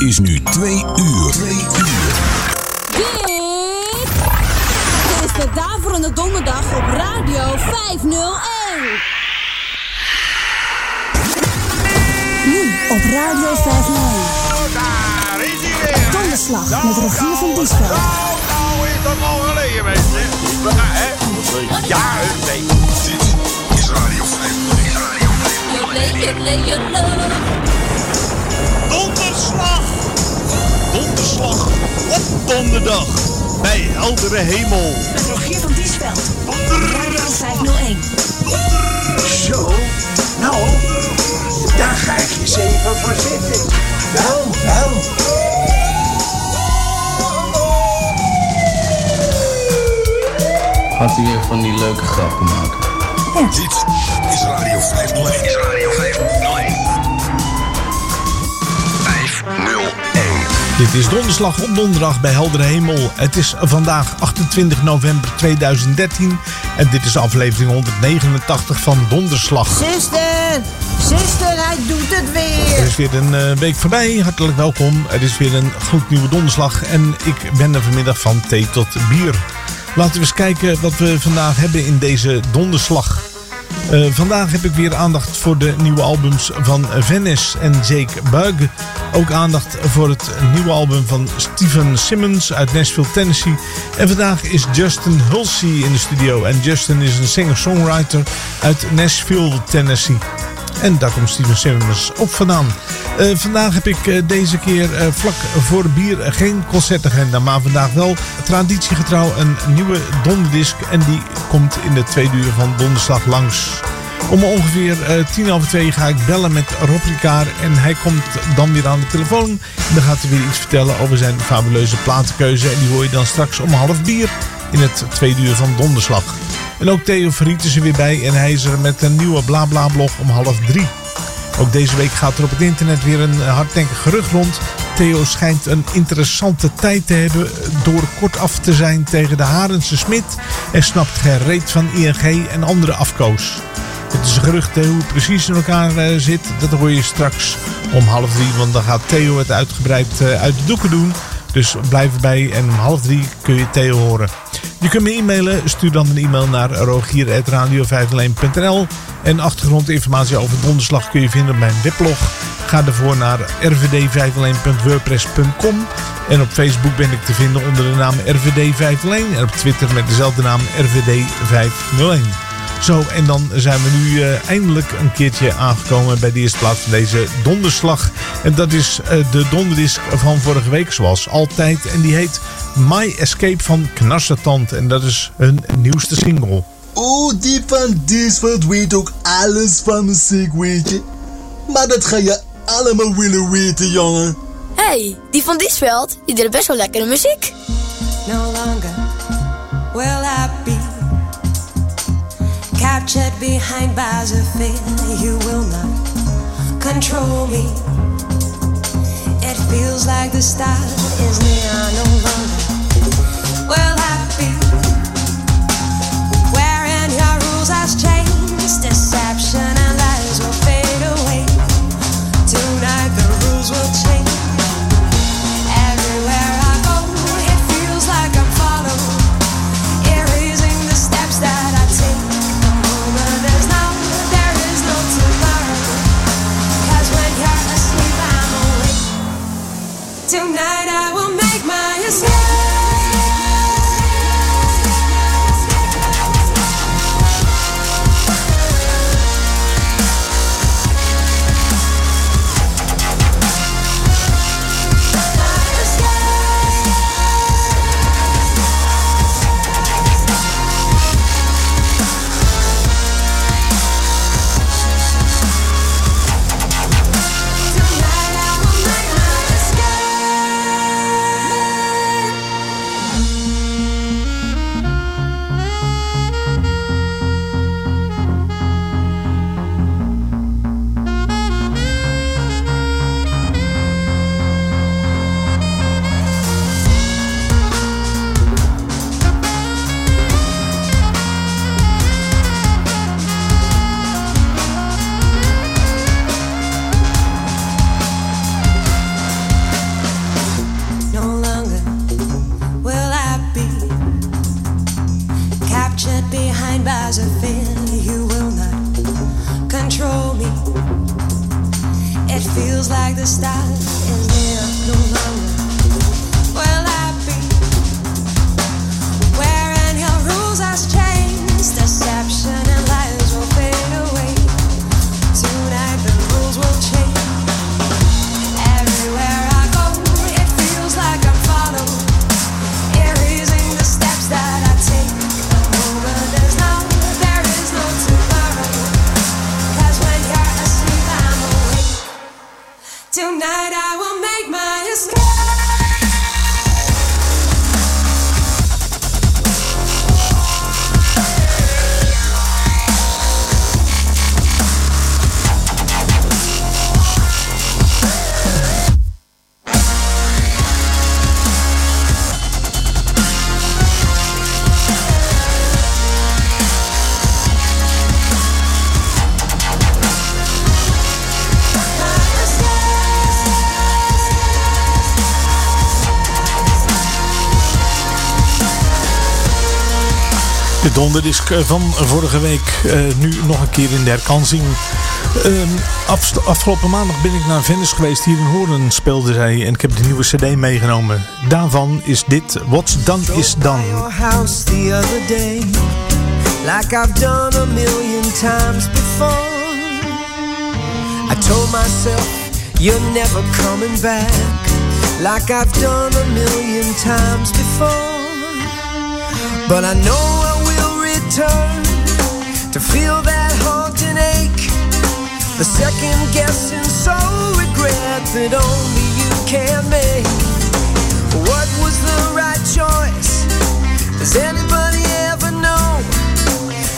is nu 2 uur. 2 uur. Dit is de Daverende Donderdag op Radio 501. Nu op Radio 501. Daar is hij weer. Donderslag met Rogier van Diesveld. Nou, nou is dat al geleden, mensen. Ja, hè? Ja, nee. Dit is Radio 501. Donderslag! Donderslag op donderdag bij heldere hemel. Met Rogier van Diesveld. Radio 501. Zo, nou, daar ga ik eens even voor zitten. Wel, wel. Gaat hij weer van die leuke grappen maken? Dit is Radio 501. Is Radio 501. 501. Dit is donderslag op donderdag bij heldere hemel. Het is vandaag 28 november 2013 en dit is aflevering 189 van Donderslag. Zuster, zuster, hij doet het Er weer. is weer een eh, week voorbij. Hartelijk welkom. Het is weer een gloednieuwe donderslag en ik ben er vanmiddag van thee tot bier. Laten we eens kijken wat we vandaag hebben in deze donderslag. Eh, vandaag heb ik weer aandacht voor de nieuwe albums van Venice en Jake Bug. Ook aandacht voor het nieuwe album van Steven Simmons uit Nashville, Tennessee. En vandaag is Justin Hulsey in de studio. En Justin is een singer-songwriter uit Nashville, Tennessee. En daar komt Steven Simmons op vandaan. Eh, vandaag heb ik eh, deze keer eh, vlak voor bier geen concertagenda. Maar vandaag wel traditiegetrouw een nieuwe donderdisc. En die komt in de tweede uur van donderslag langs. Om ongeveer eh, tien over twee ga ik bellen met Rob. En hij komt dan weer aan de telefoon. En dan gaat hij weer iets vertellen over zijn fabuleuze platenkeuze. En die hoor je dan straks om half bier in het tweede uur van donderslag. En ook Theo Verriet is er weer bij. En hij is er met een nieuwe BlaBla blog om half drie. Ook deze week gaat er op het internet weer een hardnekkig gerucht rond. Theo schijnt een interessante tijd te hebben door kortaf te zijn tegen de Harense Smit. En snapt geen reet van ING en andere afkoos. Het is een gerucht eh, hoe precies in elkaar eh, zit. Dat hoor je straks om half drie. Want dan gaat Theo het uitgebreid eh, uit de doeken doen. Dus blijf erbij en om half drie kun je Theo horen. Je kunt me e-mailen. Stuur dan een e-mail naar rogier.radio501.nl En achtergrondinformatie over donderslag kun je vinden op mijn weblog. Ga ervoor naar rvd501.wordpress.com En op Facebook ben ik te vinden onder de naam RVD501. En op Twitter met dezelfde naam RVD501. Zo, en dan zijn we nu eh, eindelijk een keertje aangekomen bij de eerste plaats van deze donderslag. En dat is eh, de donderdisc van vorige week, zoals altijd. En die heet My Escape van Knarsetand. En dat is hun nieuwste single. Oh, die van Diesveld weet ook alles van muziek, weet je. Maar dat ga je allemaal willen weten, jongen. hey, die van Diesveld, die deed best wel lekkere muziek. no longer will I be captured behind bars of fear. You will not control me. It feels like the start is near. No longer will I be donderdisc eh, van vorige week, eh, nu nog een keer in de herkansing. Ehm, afst- afgelopen maandag ben ik naar Venice geweest. Hier in Hoorn speelde zij en ik heb de nieuwe cd meegenomen. Daarvan is dit What's Done Is Done. like I've done a million times before. I told myself you're never coming back, like I've done a million times before. But I know I return to feel that haunting ache, the second guessing soul regret that only you can make. What was the right choice? Does anybody ever know?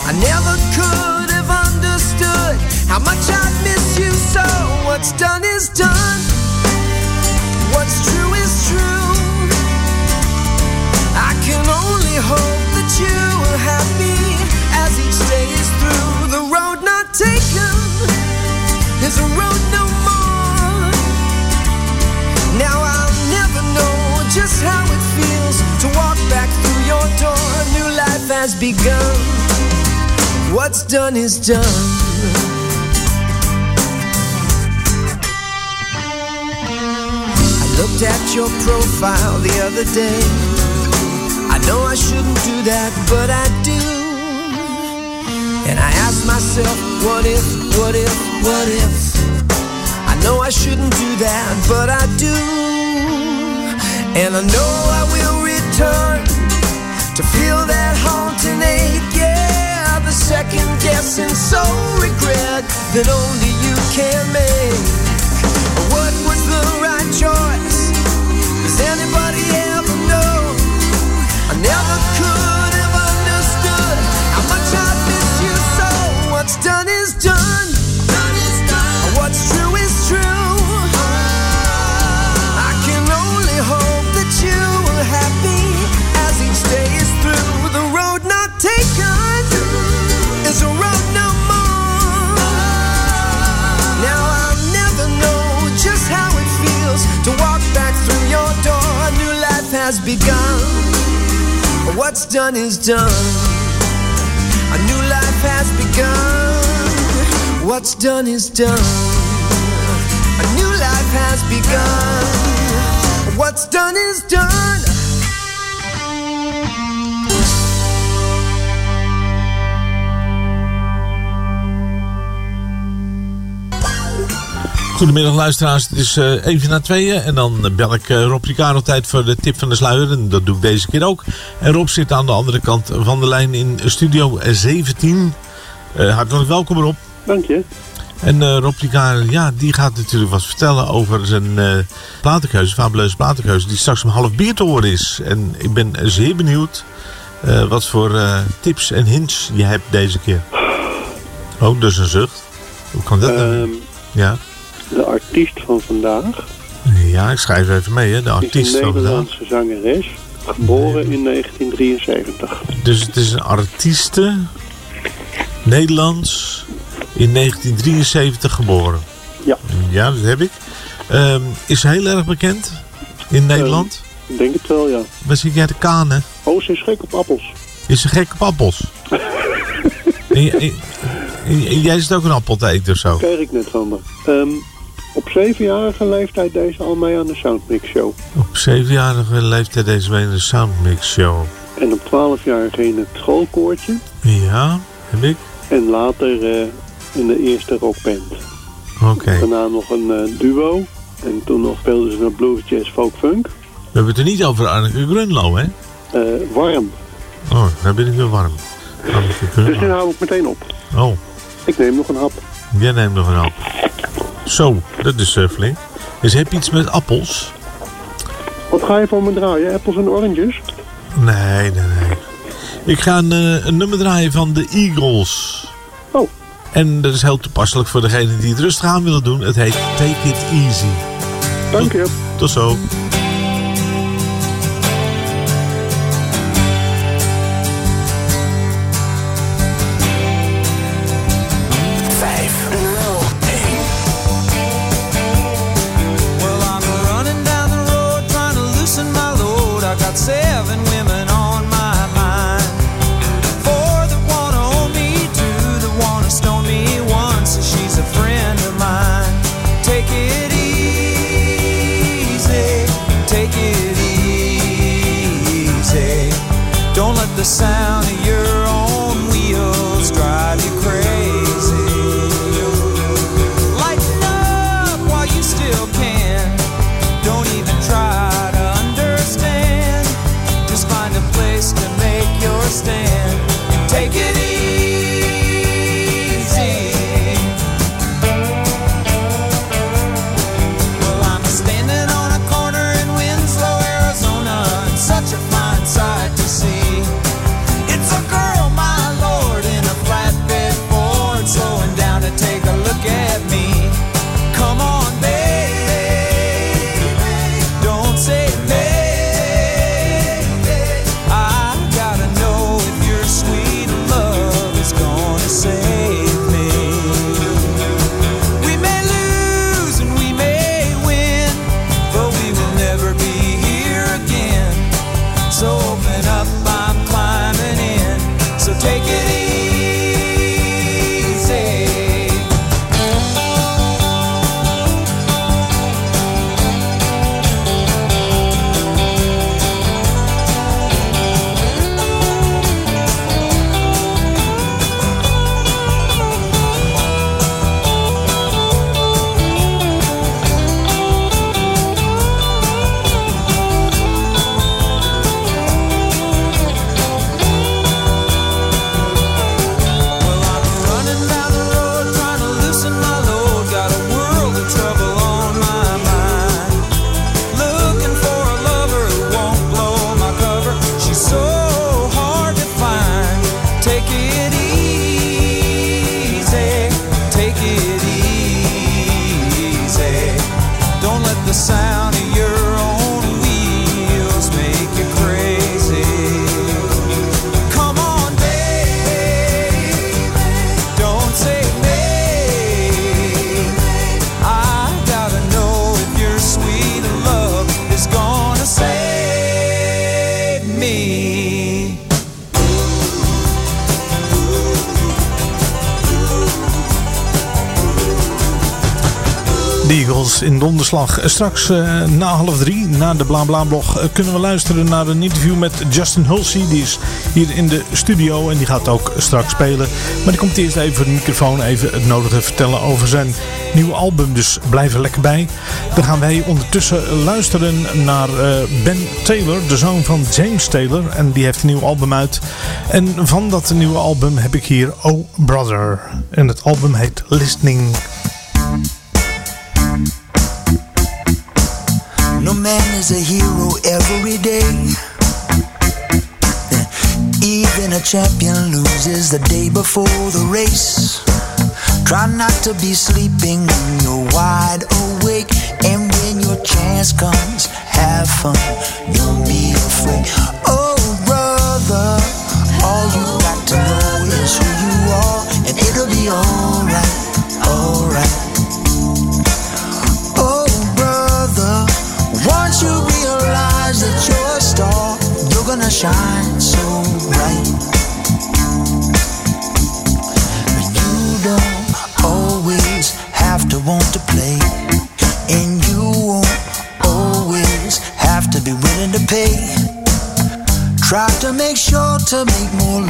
I never could have understood how much I miss you so. What's done is done. What's true is true. I can only hope that you are happy as begun. What's done is done. I looked at your profile the other day. I know I shouldn't do that, but I do. And I ask myself, what if, what if, what if? I know I shouldn't do that, but I do. And I know I will return to feel that haunting ache. Yeah, the second guessing soul regret that only you can make. What was the right choice? Does anybody ever know? I never What's done is done. What's true is true. I can only hope that you are happy as each day is through. The road not taken is a road no more. Now I'll never know just how it feels to walk back through your door. New life has begun. What's done is done. Begun. What's done is done. A new life has begun. What's done is done. Goedemiddag luisteraars, het is eh, even na tweeën en dan bel ik eh, Rob Ricard altijd voor de tip van de sluier en dat doe ik deze keer ook. En Rob zit aan de andere kant van de lijn in studio 17. Eh, hartelijk welkom Rob. Dank je. En eh, Rob ja, die gaat natuurlijk wat vertellen over zijn eh platenkeuze, fabuleuze platenkeuze, die straks om half bier te horen is. En ik ben zeer benieuwd wat voor tips en hints je hebt deze keer. Oh, dus een zucht. Hoe kan dat nou? Ja. de artiest van vandaag Ja, ik schrijf even mee, hè. De artiest een van vandaag. Nederlandse zangeres, geboren in 1973. Dus het is een artieste, Nederlands, in 1973 geboren. Ja. Ja, dat heb ik. Ehm, is ze heel erg bekend in Nederland? Ik denk het wel, ja. Waar zit jij te kanen? Oh, ze is gek op appels. Is ze gek op appels? en, en- jij zit ook een appel te eten of zo? Krijg ik net van me. Ehm, Op zevenjarige leeftijd deze al mee aan de Soundmix Show. Op zevenjarige leeftijd deze mee in de Soundmix Show. En op twaalfjarige in het schoolkoortje. Ja, heb ik. En later eh, in de eerste rockband. Oké. Daarna nog een eh, duo. En toen nog speelden ze met blues, jazz, folk, funk. We hebben het er niet over Anneke Grunlo, hè? Eh, warm. Oh, daar ben ik weer warm. Dus nu hou ik meteen op. Oh, Ik neem nog een hap. jij neemt nog een hap. Zo, dat is uh, flink. Dus heb je iets met appels? Wat ga je voor me draaien? Apples en oranges? Nee, nee, nee. Ik ga een, eh, een nummer draaien van de Eagles. Oh. En dat is heel toepasselijk voor degenen die het rustig aan willen doen. Het heet Take It Easy. Dank je. Tot zo. Well, sound Straks eh, na half drie, na de BlaBla-blog, eh, kunnen we luisteren naar een interview met Justin Hulsey. Die is hier in de studio en die gaat ook straks spelen. Maar die komt eerst even voor de microfoon even het nodige vertellen over zijn nieuwe album. Dus blijf er lekker bij. Dan gaan wij ondertussen luisteren naar eh, Ben Taylor, de zoon van James Taylor. En die heeft een nieuw album uit. En van dat nieuwe album heb ik hier Oh Brother. En het album heet Listening. Is a hero every day. Even a champion loses the day before the race. Try not to be sleeping when you're wide awake. And when your chance comes, have fun. Don't be afraid. shine so bright. But you don't always have to want to play, and you won't always have to be willing to pay. Try to make sure to make more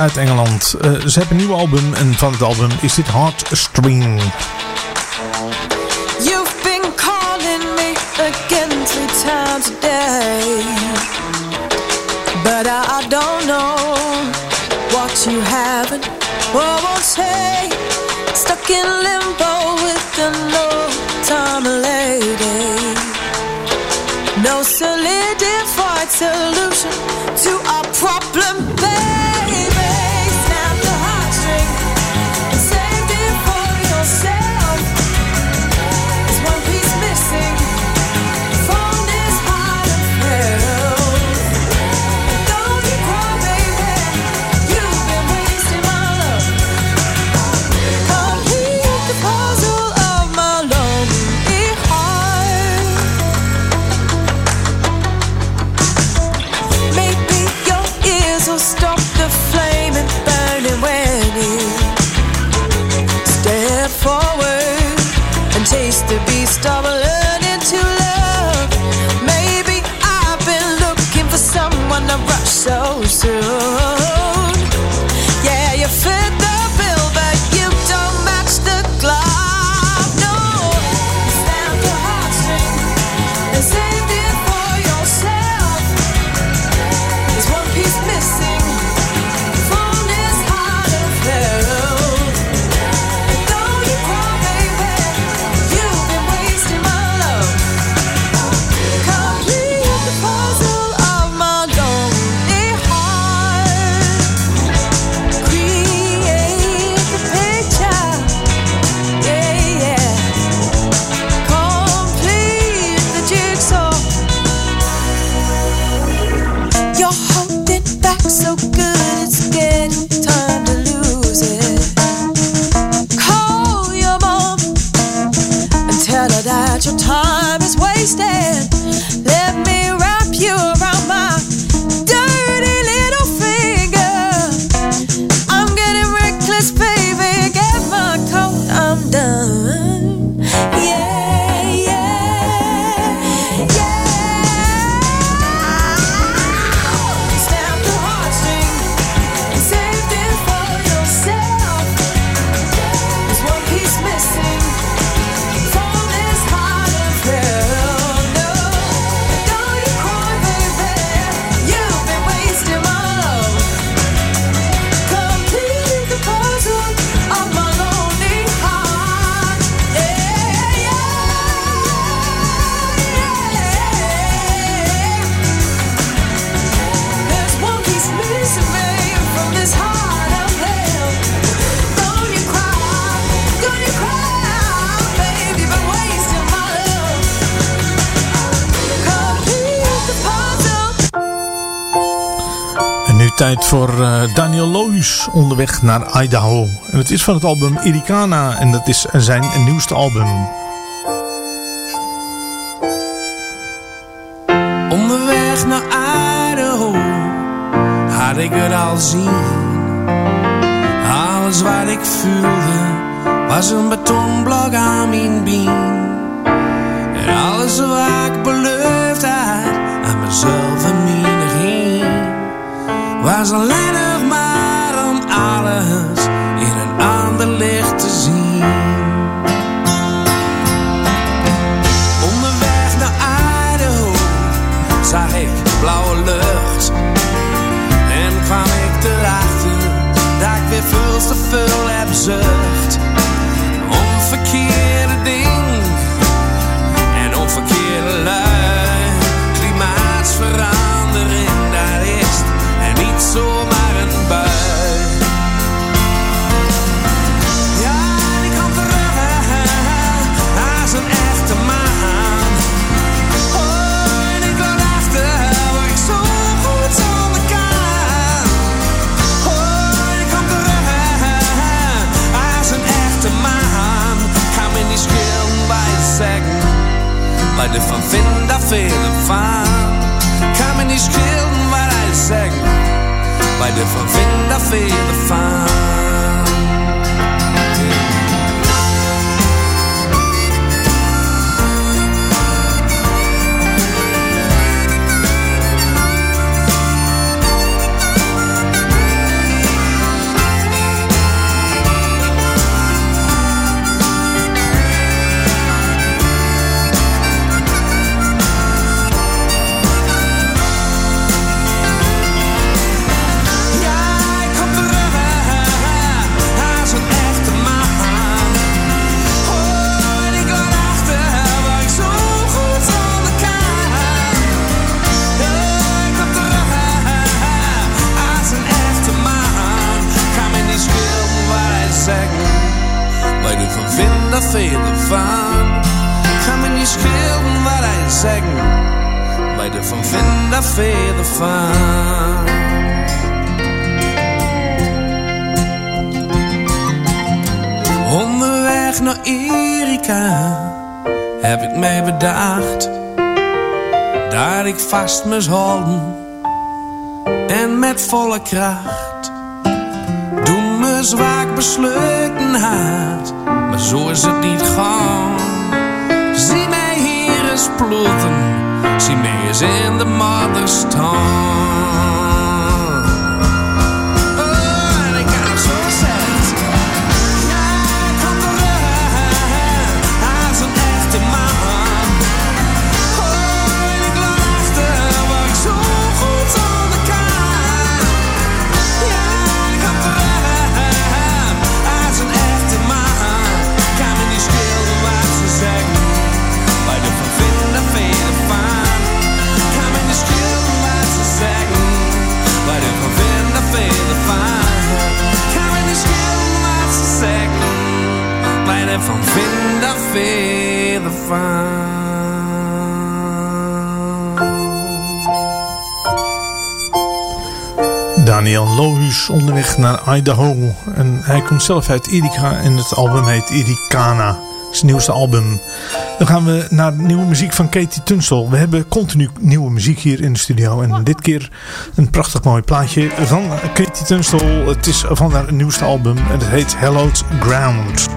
uit Engeland. Eh, ze hebben een nieuw album en van het album is dit Heartstring. Voor eh, Daniel Lohuus onderweg naar Idaho. En het is van het album Iricana en dat is zijn nieuwste album. Onderweg naar Idaho had ik het al zien. Alles wat ik voelde was een betonblok aan mijn been. Was alleen maar om alles in een ander licht te zien. Onderweg naar Idaho zag ik blauwe lucht en kwam ik erachter dat ik weer veel te veel heb zucht det for vinterferien faen kann mich nicht killen, weil der er i sækken Var det for vinterferien faen veel ervan. Onderweg naar Erika heb ik mij bedacht dat ik vast moest houden en met volle kracht doen me zwaak besluiten had, maar zo is het niet gaan. ploegen is in the mothers tongue. Onderweg naar Idaho. En hij komt zelf uit Erika en het album heet Ericana. Zijn nieuwste album. Dan gaan we naar nieuwe muziek van Katie Tunstall. We hebben continu nieuwe muziek hier in de studio. En dit keer een prachtig mooi plaatje van Katie Tunstall. Het is van haar nieuwste album en het heet Hallowed Ground.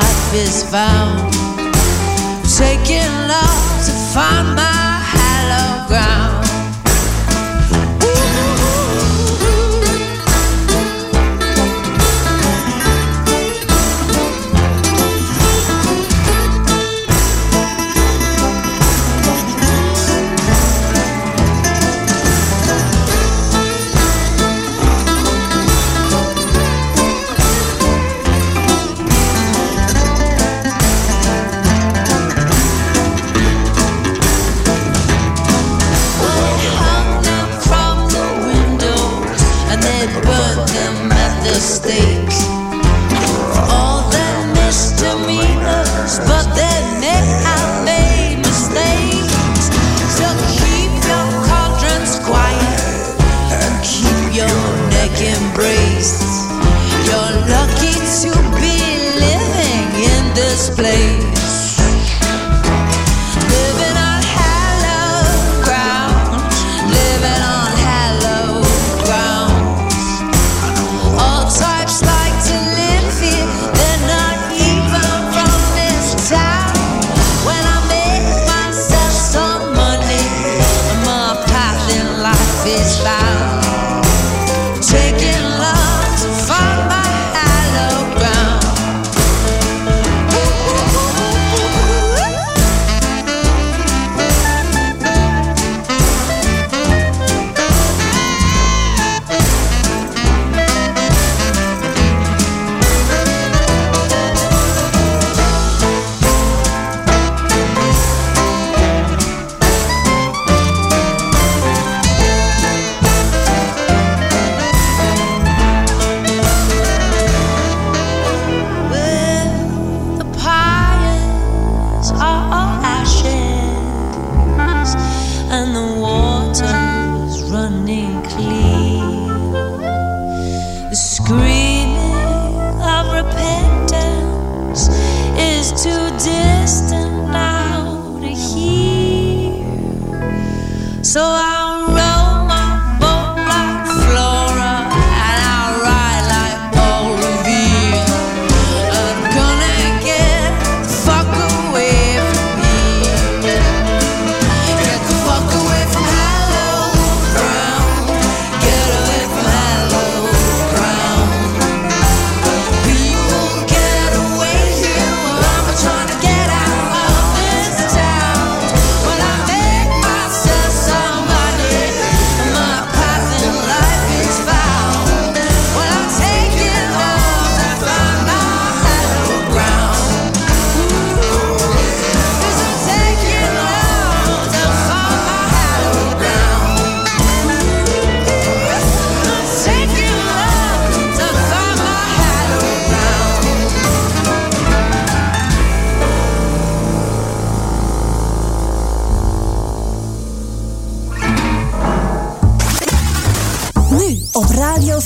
life is found. Taking love to find my.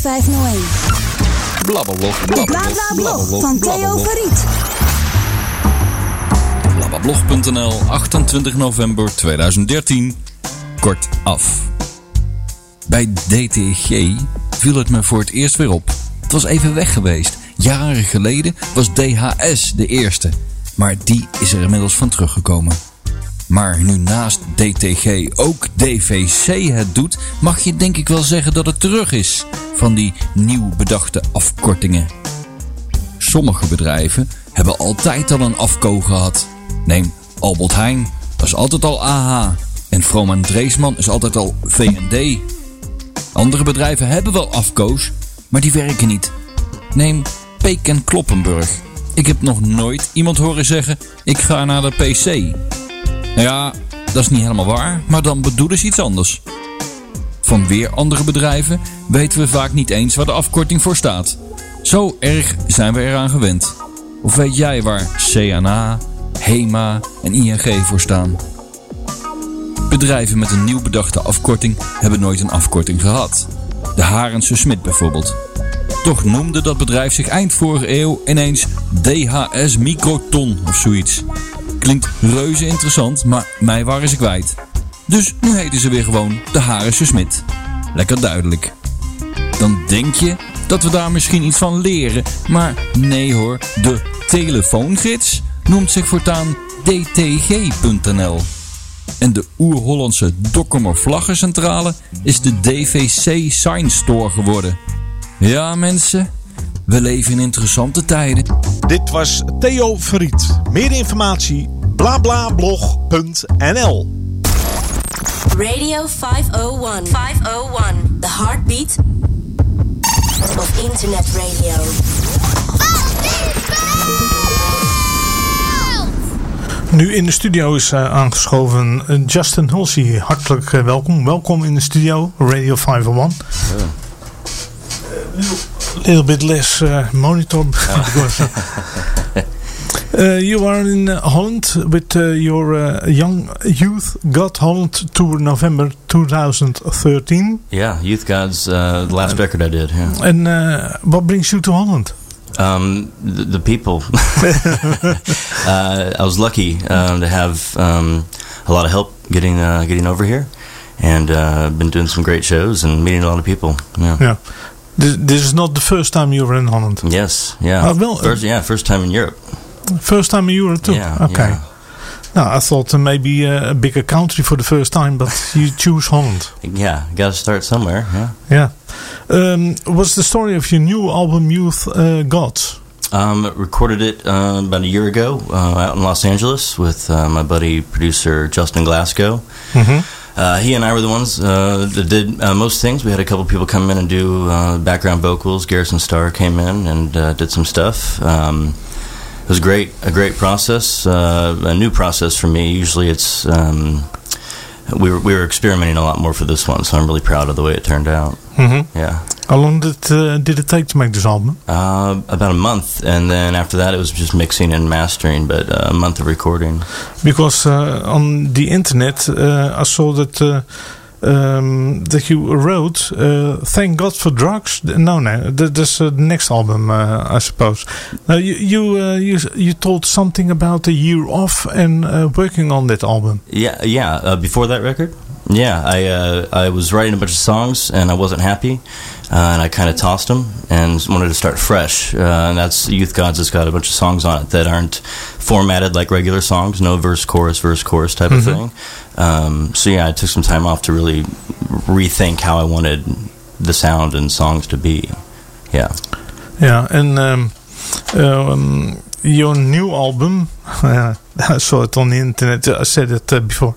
501. Blablablog, blablablog, van Theo Verriet. Blabablog.nl. 28 november 2013. Kort af. Bij DTG viel het me voor het eerst weer op. Het was even weg geweest. Jaren geleden was DHS de eerste. Maar die is er inmiddels van teruggekomen. Maar nu naast DTG ook DVC het doet, mag je denk ik wel zeggen dat het terug is van die nieuw bedachte afkortingen. Sommige bedrijven hebben altijd al een afko gehad. Neem Albert Heijn, dat is altijd al AH. En Vroman Dreesman is altijd al V&D. Andere bedrijven hebben wel afko's, maar die werken niet. Neem Peek en Kloppenburg. Ik heb nog nooit iemand horen zeggen: ik ga naar de PC. Ja, dat is niet helemaal waar, maar dan bedoelen ze iets anders. Van weer andere bedrijven weten we vaak niet eens waar de afkorting voor staat. Zo erg zijn we eraan gewend. Of weet jij waar CNA, HEMA en ING voor staan? Bedrijven met een nieuw bedachte afkorting hebben nooit een afkorting gehad. De Harense Smit bijvoorbeeld. Toch noemde dat bedrijf zich eind vorige eeuw ineens DHS Microton of zoiets. Klinkt reuze interessant, maar mij waren ze kwijt. Dus nu heten ze weer gewoon de Harense Smit. Lekker duidelijk. Dan denk je dat we daar misschien iets van leren, maar nee hoor, de telefoongids noemt zich voortaan dtg.nl. En de oer-Hollandse Dokkumer Vlaggencentrale is de DVC Sign Store geworden. Ja mensen, we leven in interessante tijden. Dit was Theo Verriet. Meer informatie blablablog.nl Radio 501. 501. The heartbeat of internet radio. Nu in de studio is eh, aangeschoven eh, Justin Hulsey. Hartelijk eh, welkom. Welkom in de studio, Radio 501. A little bit less uh, monitor because uh, you are in uh, Holland with uh, your uh, young youth God Holland tour November 2013. Yeah, Youth Gods, uh, the last record I did. Yeah. And uh, what brings you to Holland? Um, the, the people. uh, I was lucky um, to have um, a lot of help getting uh, getting over here, and uh, been doing some great shows and meeting a lot of people. Yeah. Yeah. This, this is not the first time you were in Holland. Yes. Yeah. Uh, well, first, yeah, first time in Europe. First time in Europe too? Yeah, Okay. yeah. Now, I thought uh, maybe uh, a bigger country for the first time, but you choose Holland. Yeah, got to start somewhere. Yeah. Yeah. Um, what's the story of your new album, Youth uh, Gods? Um, recorded it uh, about a year ago uh, out in Los Angeles with uh, my buddy producer Justin Glasgow. Mm-hmm. Uh, he and I were the ones uh, that did uh, most things. We had a couple people come in and do uh, background vocals. Garrison Starr came in and uh, did some stuff. Um, it was great, a great process, uh, a new process for me. Usually, it's um, we were we were experimenting a lot more for this one, so I'm really proud of the way it turned out. Mm-hmm. Yeah. How long did, uh, did it take to make this album? Uh, about a month, and then after that, it was just mixing and mastering. But uh, a month of recording. Because uh, on the internet, uh, I saw that uh, um, that you wrote uh, "Thank God for Drugs." No, no, that, that's uh, the next album, uh, I suppose. Now you you, uh, you you told something about a year off and uh, working on that album. Yeah, yeah. Uh, before that record, yeah, I uh, I was writing a bunch of songs and I wasn't happy, uh, and I kind of tossed them and wanted to start fresh. Uh, and that's Youth Gods has got a bunch of songs on it that aren't formatted like regular songs, no verse, chorus, verse, chorus type of Mhm. thing. Um, so yeah, I took some time off to really rethink how I wanted the sound and songs to be. Yeah. Yeah, and um, um, your new album, I saw it on the internet. I said it uh, before.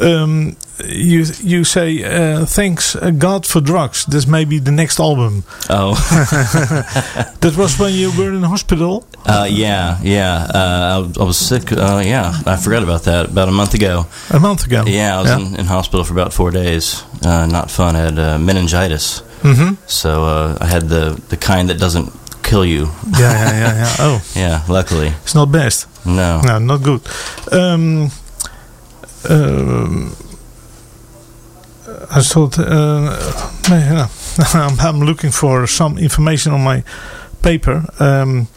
Um, you you say uh, thanks uh, God for drugs. This may be the next album. Oh. that was when you were in hospital. Uh, yeah, yeah. Uh, I, was- I was sick. Uh, yeah, I forgot about that. About a month ago. A month ago. Yeah, I was Yeah. In, in hospital for about four days. Uh, not fun. I had uh, meningitis. Mhm. So uh, I had the the kind that doesn't kill you. Yeah, yeah, yeah, yeah. Oh. yeah. Luckily. It's not best. No. No, not good. Um, um, I thought, uh, I'm, I'm looking for some information on my paper. Um,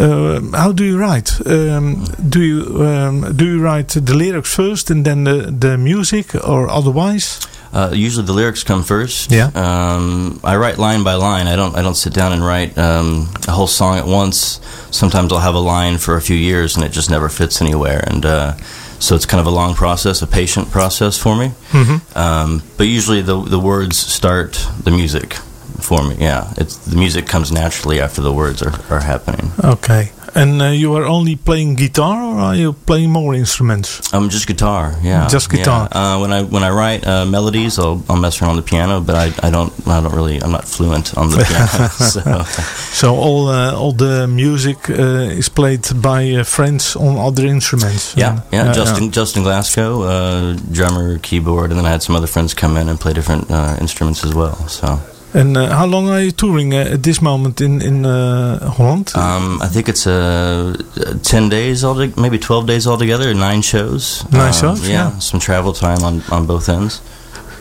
how do you write? Um, do you um, do you write the lyrics first and then the, the music, or otherwise? Uh, usually the lyrics come first. Yeah. Um, I write line by line. I don't. I don't sit down and write um, a whole song at once. Sometimes I'll have a line for a few years and it just never fits anywhere. And uh, so it's kind of a long process, a patient process for me. Mhm. Um, but usually the the words start the music for me. Yeah, it's the music comes naturally after the words are, are happening. Okay. And uh, you are only playing guitar, or are you playing more instruments? I'm um, just guitar. Yeah, Just guitar. Yeah. Uh, when I when I write uh, melodies, I'll I'll mess around on the piano, but I, I don't I don't really I'm not fluent on the piano. so So all uh, all the music uh, is played by uh, friends on other instruments. yeah, yeah. Justin Justin Glasgow, uh, drummer, keyboard, and then I had some other friends come in and play different uh, instruments as well. So And uh, how long are you touring uh, at this moment in in uh, Holland? Um, I think it's uh, 10 days altogether, maybe 12 days altogether, nine shows. Nine Um, shows, yeah. Some travel time on, on both ends.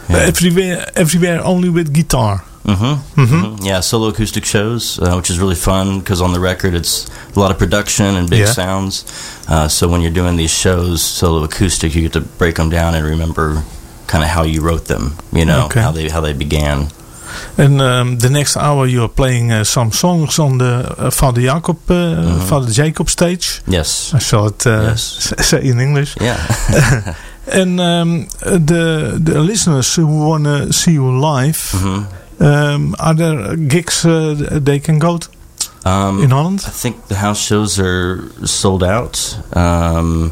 Everywhere, everywhere only with guitar. Mm-hmm. Mhm. Mhm. Yeah, solo acoustic shows, uh, which is really fun because on the record it's a lot of production and big Yeah. sounds. Uh, so when you're doing these shows, solo acoustic, you get to break them down and remember kind of how you wrote them. You know Okay. how they how they began. And um, the next hour you are playing uh, some songs on the uh, Father Jacob, uh, Mhm. Father Jacob stage. Yes. I saw it uh, Yes. say in English. Yeah. and um, the the listeners who want to see you live, Mhm. um, are there gigs uh, they can go to? Um, In Holland? I think the house shows are sold out. Um,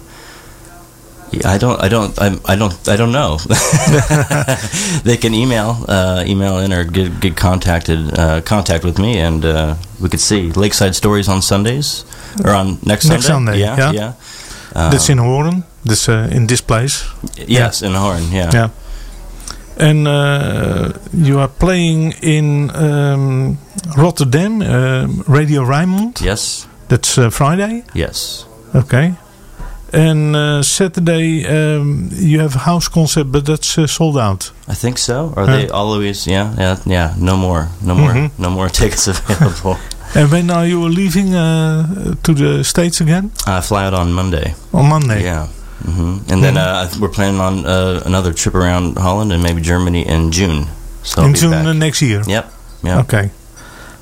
I don't, I don't, I, I don't, I don't know. they can email, uh, email in or get, get contacted, uh, contact with me, and uh, we could see Lakeside Stories on Sundays or on next, Next Sunday, Yeah, yeah. yeah. Um, That's in Hoorn. That's uh, in this place. yes, in Horn. Yeah. Yeah. And uh, you are playing in um, Rotterdam, uh, Radio Rijnmond. Yes. That's uh, Friday. Yes. Okay. And uh, Saturday um, you have a house concert, but that's uh, sold out. I think so. Are Yeah. they always? Yeah, yeah, yeah. No more, no more, Mhm. no more tickets available. And when are you leaving uh, to the States again? I fly out on Monday. On Monday. Yeah. hmm And then uh, we're planning on uh, another trip around Holland and maybe Germany in June. So in June next year. Yep. Yep. Okay.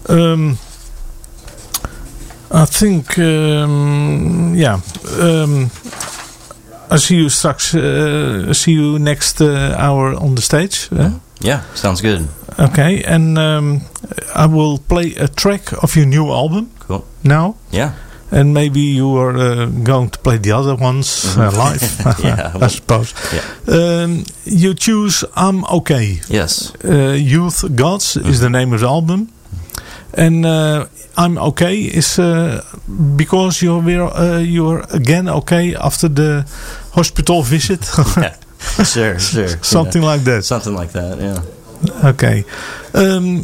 Um, I think, um, yeah. Um, I see you straks. Uh, see you next uh, hour on the stage. eh? Yeah. Sounds good. Okay, and um, I will play a track of your new album. Cool. Now. Yeah. And maybe you are uh, going to play the other ones uh, Mhm. live. Yeah, I suppose. yeah. Um, you choose I'm Okay. Yes. Uh, Youth Gods is the name of the album. And uh, I'm Okay is uh, because you're, uh, you're again okay after the hospital visit. yeah. Sure. Sure. Something Yeah. like that. Something like that. Yeah. Oké. Ehm,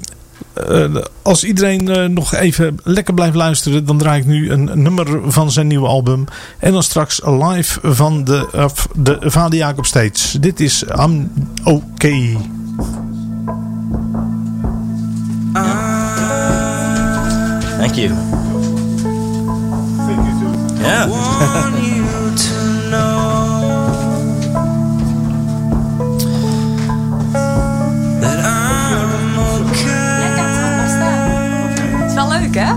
eh, als iedereen eh, nog even lekker blijft luisteren, dan draai ik nu een nummer van zijn nieuwe album. En dan straks live van de, de Vader Jacob Stage. Dit is I'm Okay. You. Thank you too. Yeah. want you to know that I'm okay. Het is wel leuk, hè?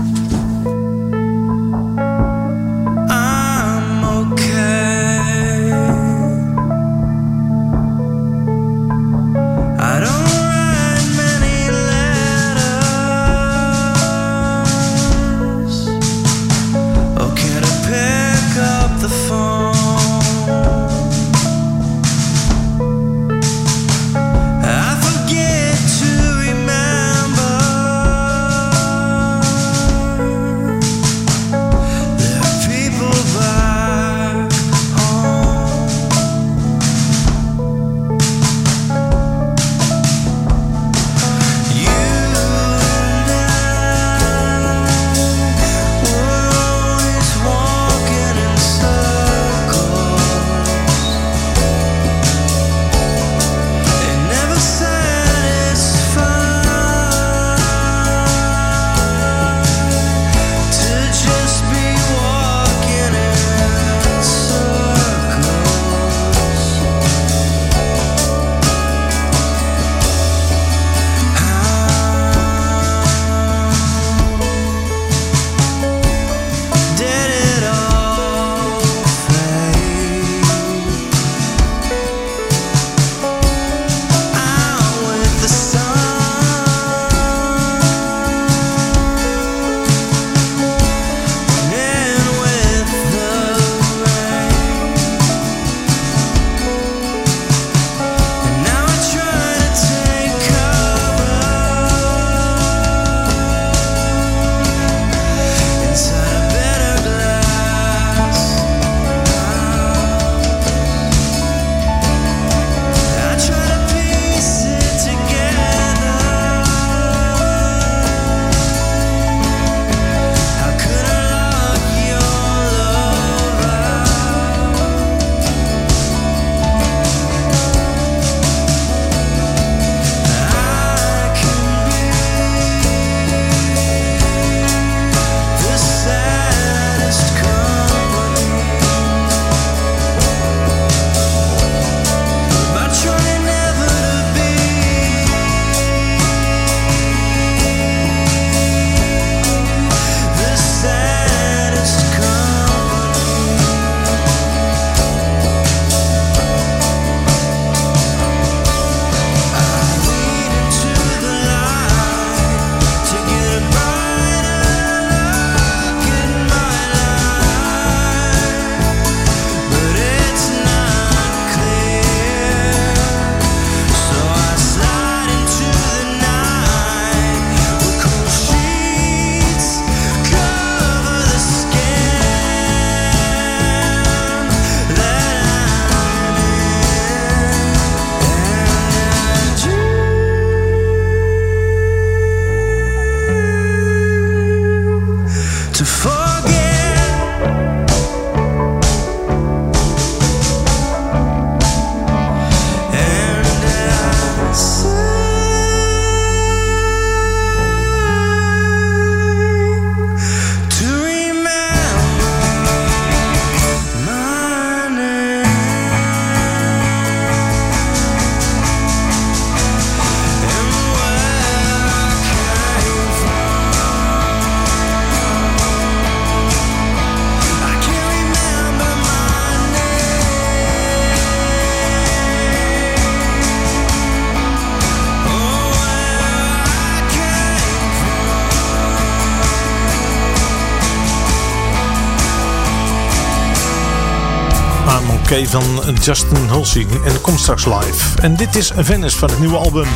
Van Justin Hulsing en komt straks live. En dit is Venice van het nieuwe album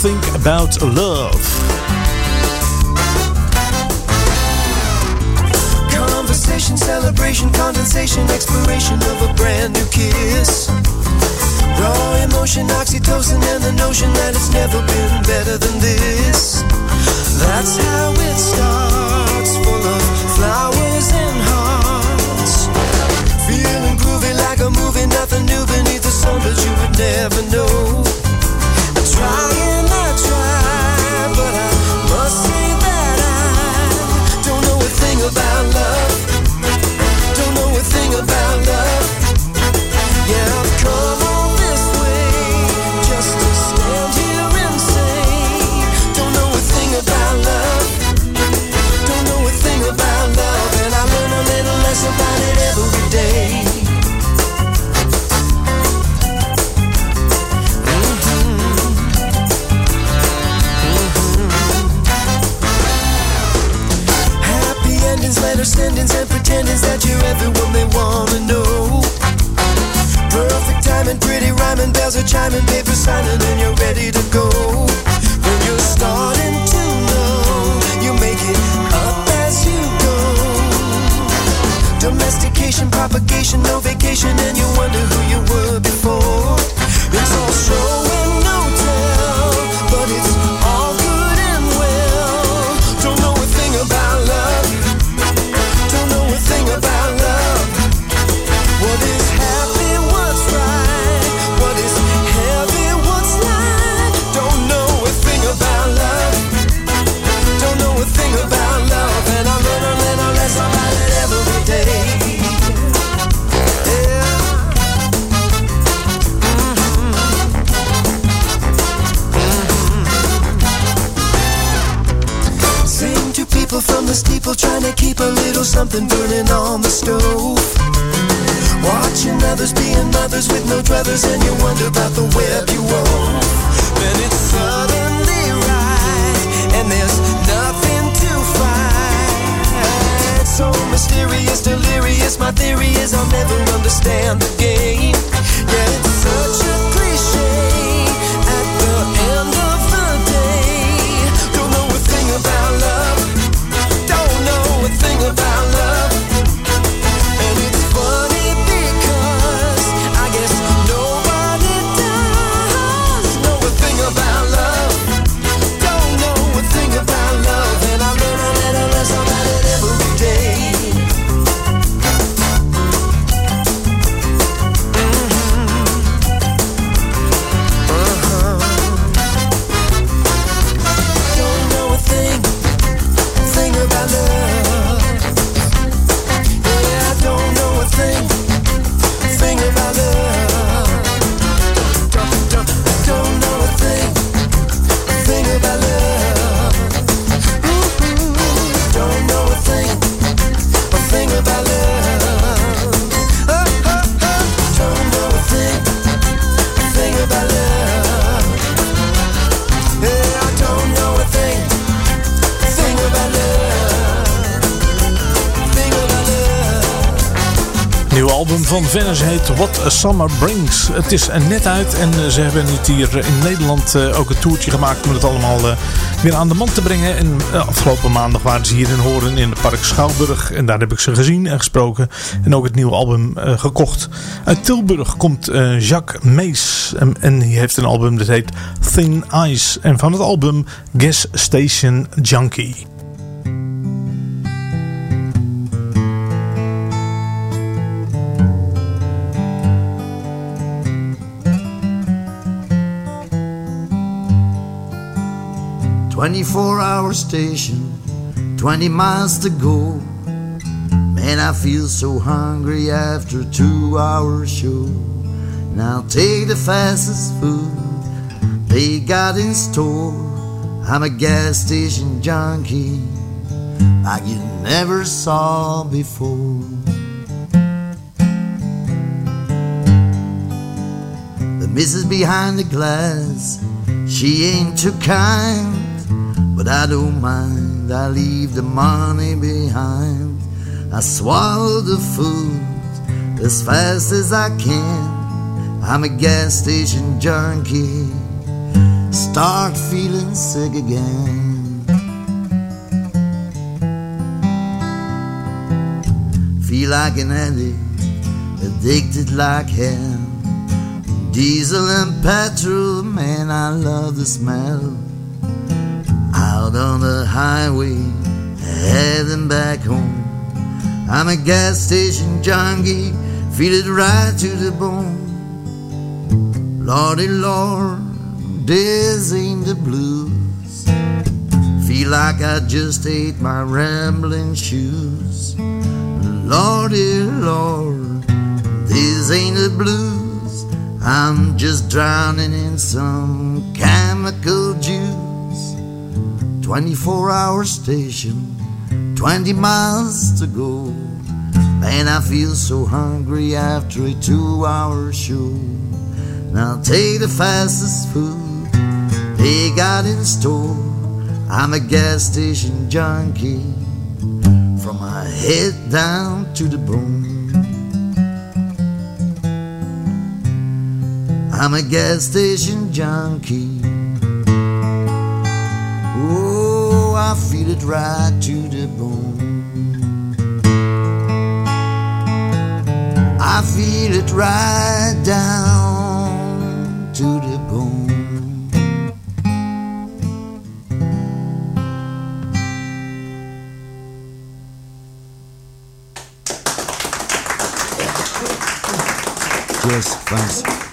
Think About Love. Conversation, celebration, condensation, exploration of a brand new kiss. Raw emotion, oxytocin, and the notion that it's never been better than this. That's how it starts, full of flowers and like a movie, nothing new beneath the sun, but you would never know. I try and I try, but I must say that I don't know a thing about love. Don't know a thing about love. Yeah, I've come endings, letter sendings, and pretendings that you're everyone they wanna know. Perfect timing, pretty rhyming, bells are chiming, paper signing, and you're ready to go. When you're starting to know, you make it up as you go. Domestication, propagation, no vacation, and you wonder who you were before. It's all show something burning on the stove. Watching others being mothers with no druthers, and you wonder about the web you wove. Then it's suddenly right, and there's nothing to fight. So mysterious, delirious. My theory is I'll never understand the game. Yeah, it's such a van Venice heet What a Summer Brings. Het is net uit en eh, ze hebben het hier in Nederland eh, ook een toertje gemaakt om het allemaal eh, weer aan de man te brengen. En afgelopen maandag waren ze hier in Horen in het Park Schouwburg. En daar heb ik ze gezien en gesproken. En ook het nieuwe album gekocht. Uit Tilburg komt Jacques Mees. En die heeft een album dat heet Thin Ice. En van het album Gas Station Junkie. Twenty-four hour station, twenty miles to go. Man, I feel so hungry after a two-hour show. Now take the fastest food they got in store. I'm a gas station junkie like you never saw before. The missus behind the glass, she ain't too kind, but I don't mind. I leave the money behind. I swallow the food as fast as I can. I'm a gas station junkie. Start feeling sick again. Feel like an addict, addicted like hell. Diesel and petrol, man, I love the smell. Out on the highway, heading back home. I'm a gas station junkie, feel it right to the bone. Lordy Lord, this ain't the blues. Feel like I just ate my rambling shoes. Lordy Lord, this ain't the blues. I'm just drowning in some chemical juice. 24 hour station, 20 miles to go. Man, I feel so hungry after a two hour show. Now take the fastest food they got in store. I'm a gas station junkie from my head down to the bone. I'm a gas station junkie. I feel it right to the bone. I feel it right down to the bone. Yes, thanks.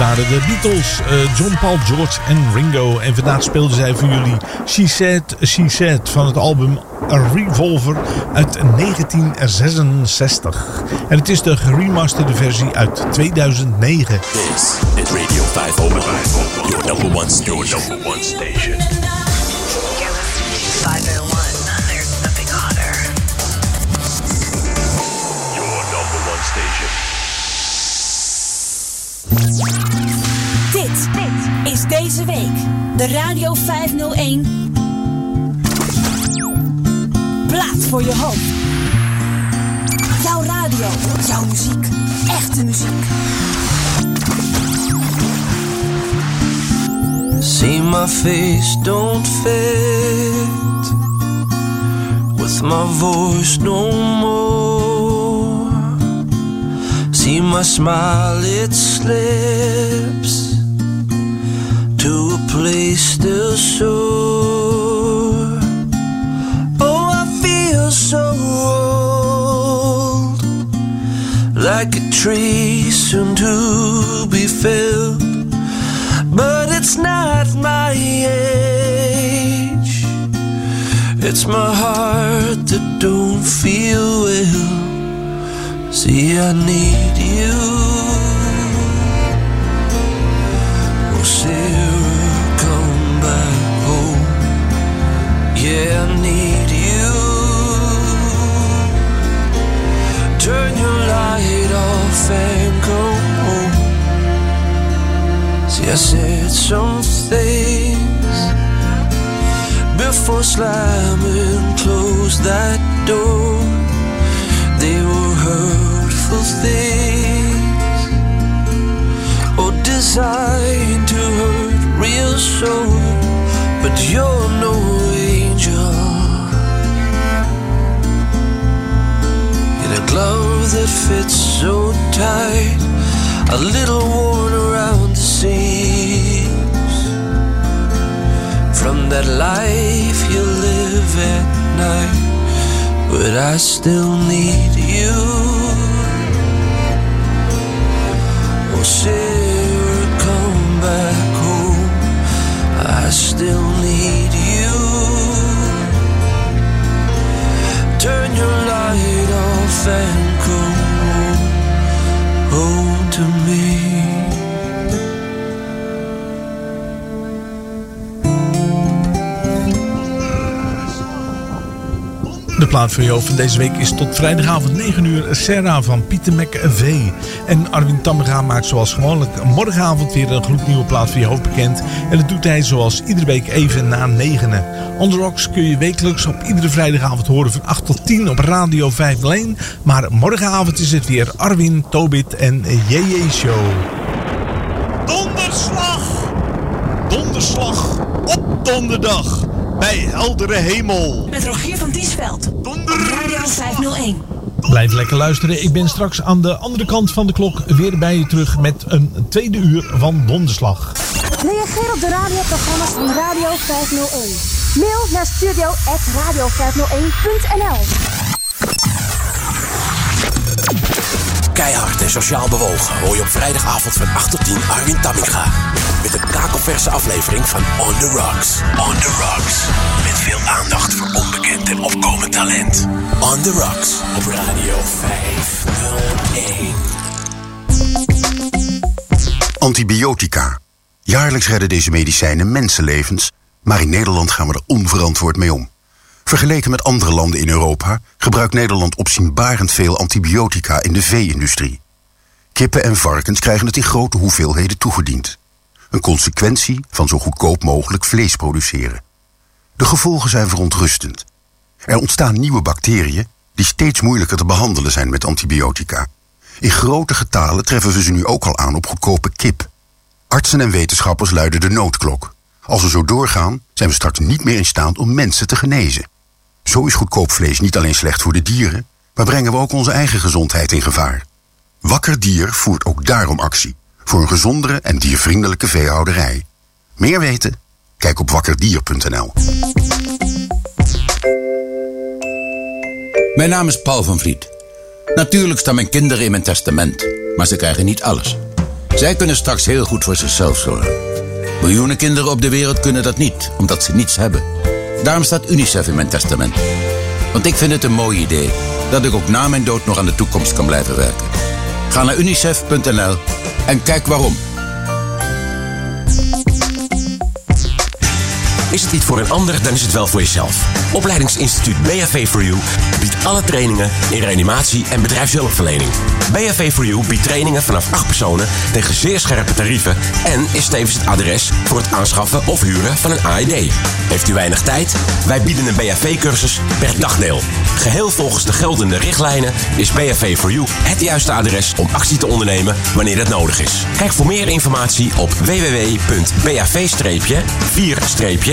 Waren de Beatles, eh, John Paul, George en Ringo. En vandaag speelden zij voor jullie She Said, She Said van het album Revolver uit 1966. En het is de geremasterde versie uit 2009. This is Radio 501, your number one station. Your number one station. Deze week de Radio 501 Plaat voor je hoofd. Jouw radio, jouw muziek, echte muziek. See my face don't fit with my voice no more. See my smile, it slips place still sore. Oh, I feel so old, like a tree soon to be felled. But it's not my age. It's my heart that don't feel well. See, I need you. I said some things before slamming closed that door. They were hurtful things, or designed to hurt real soul. But you're no angel. In a glove that fits so tight, a little worn around the seams. From that life you live at night, but I still need you. Oh, Sarah, come back home. I still need you. Turn your light off and come home, home to me. De plaat voor jou van deze week is tot vrijdagavond 9 uur Serra van Pieter McVee. En Arwin Tammerga maakt zoals gewoonlijk morgenavond weer een gloednieuwe plaat voor je hoofd bekend. En dat doet hij zoals iedere week even na negenen. On The Rocks kun je wekelijks op iedere vrijdagavond horen van 8 tot 10 op Radio 501. Maar morgenavond is het weer Arwin, Tobit en JJ Show. Donderslag! Donderslag op donderdag bij heldere hemel. Met Radio 501. Blijf lekker luisteren. Ik ben straks aan de andere kant van de klok weer bij je terug met een tweede uur van Donderslag. Reageer op de radioprogramma's van Radio 501. Mail naar studio.radio501.nl Keihard en sociaal bewogen hoor je op vrijdagavond van 8 tot 10 Arwin Tamminga. Met een kakelverse aflevering van On The Rocks. On The Rocks. Met veel aandacht voor onbekend en opkomend talent. On The Rocks op Radio 501. Antibiotica. Jaarlijks redden deze medicijnen mensenlevens, maar in Nederland gaan we er onverantwoord mee om. Vergeleken met andere landen in Europa gebruikt Nederland opzienbarend veel antibiotica in de vee-industrie. Kippen en varkens krijgen het in grote hoeveelheden toegediend. Een consequentie van zo goedkoop mogelijk vlees produceren. De gevolgen zijn verontrustend. Er ontstaan nieuwe bacteriën die steeds moeilijker te behandelen zijn met antibiotica. In grote getalen treffen we ze nu ook al aan op goedkope kip. Artsen en wetenschappers luiden de noodklok. Als we zo doorgaan, zijn we straks niet meer in staat om mensen te genezen. Zo is goedkoop vlees niet alleen slecht voor de dieren, maar brengen we ook onze eigen gezondheid in gevaar. Wakker Dier voert ook daarom actie. Voor een gezondere en diervriendelijke veehouderij. Meer weten? Kijk op wakkerdier.nl. Mijn naam is Paul van Vliet. Natuurlijk staan mijn kinderen in mijn testament, maar ze krijgen niet alles. Zij kunnen straks heel goed voor zichzelf zorgen. Miljoenen kinderen op de wereld kunnen dat niet, omdat ze niets hebben. Daarom staat UNICEF in mijn testament. Want ik vind het een mooi idee dat ik ook na mijn dood nog aan de toekomst kan blijven werken. Ga naar unicef.nl en kijk waarom. Is het niet voor een ander, dan is het wel voor jezelf. Opleidingsinstituut BHV for You biedt alle trainingen in reanimatie en bedrijfshulpverlening. BHV for You biedt trainingen vanaf 8 personen tegen zeer scherpe tarieven en is tevens het adres voor het aanschaffen of huren van een AED. Heeft u weinig tijd? Wij bieden een BHV-cursus per dagdeel. Geheel volgens de geldende richtlijnen is BHV for You het juiste adres om actie te ondernemen wanneer het nodig is. Kijk voor meer informatie op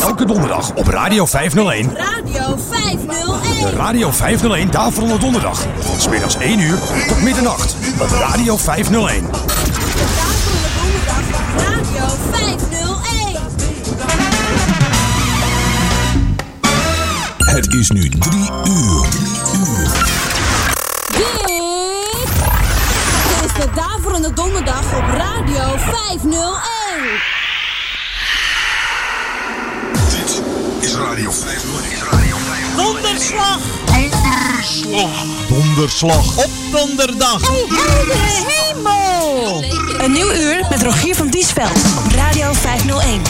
Elke donderdag op Radio 501. Radio 501. De Radio 501 Daverende Donderdag. Van 's middags 1 uur tot middernacht op Radio 501. Radio 501. Het is nu drie uur. Dit is de Daverende Donderdag op Radio 501. Is Radio 501. Donderslag! Donderslag! Donderslag op donderdag! hemel! Een nieuw uur met Rogier van Diesveld op Radio 501.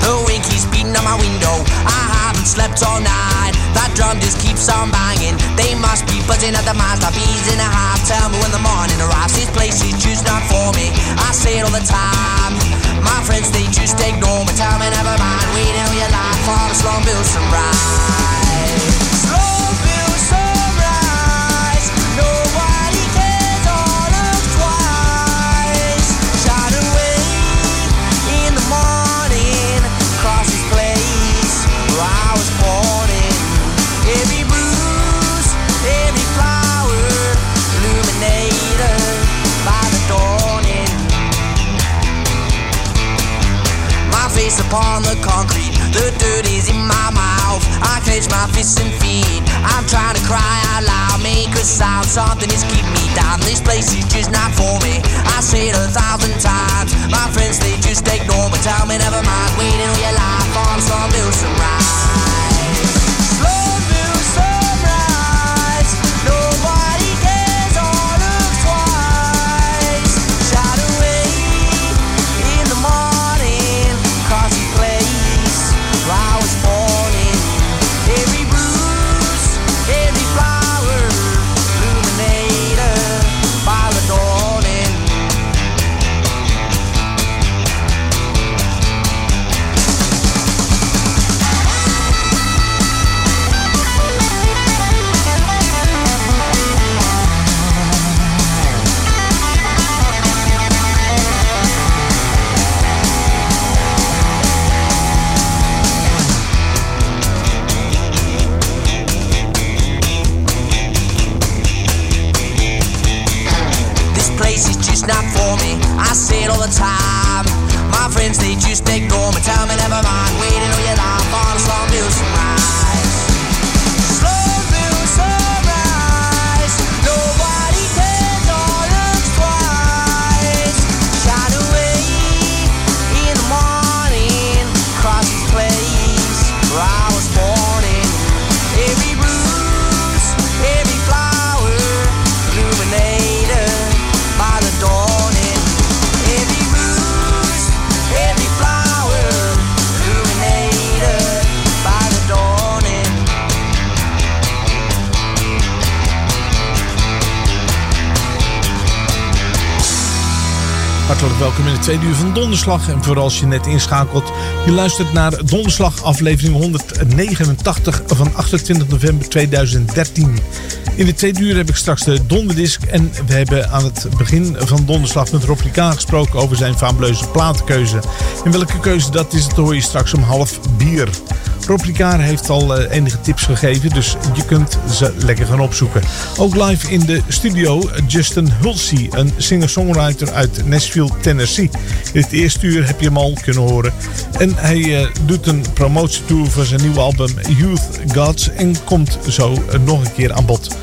The wind keeps beating on my window. I haven't slept all night. Drum just keeps on banging. They must be buzzing at the. Like bees in a hive. Tell me when the morning arrives. This place is just not for me. I say it all the time. My friends, they just ignore me. Tell me never mind. Waiting all your life for the slow bill sunrise. Upon the concrete, the dirt is in my mouth. I clench my fists and feet. I'm trying to cry out loud, make a sound. Something is keeping me down. This place is just not for me. I say it a thousand times. My friends, they just ignore me. Tell me never mind. Waiting all your life on some bill sunrise. Time. In het tweede uur van Donderslag. En vooral als je net inschakelt, je luistert naar Donderslag aflevering 189 van 28 november 2013. In de tweede uur heb ik straks de donderdisc. En we hebben aan het begin van Donderslag met Rob gesproken over zijn fabuleuze platenkeuze. En welke keuze dat is, dat hoor je straks om half bier. Rob Ricard heeft al eh, enige tips gegeven, dus je kunt ze lekker gaan opzoeken. Ook live in de studio Justin Hulsey, een singer-songwriter uit Nashville, Tennessee. In het eerste uur heb je hem al kunnen horen. En hij eh, doet een promotietour voor zijn nieuwe album Youth Gods en komt zo eh, nog een keer aan bod.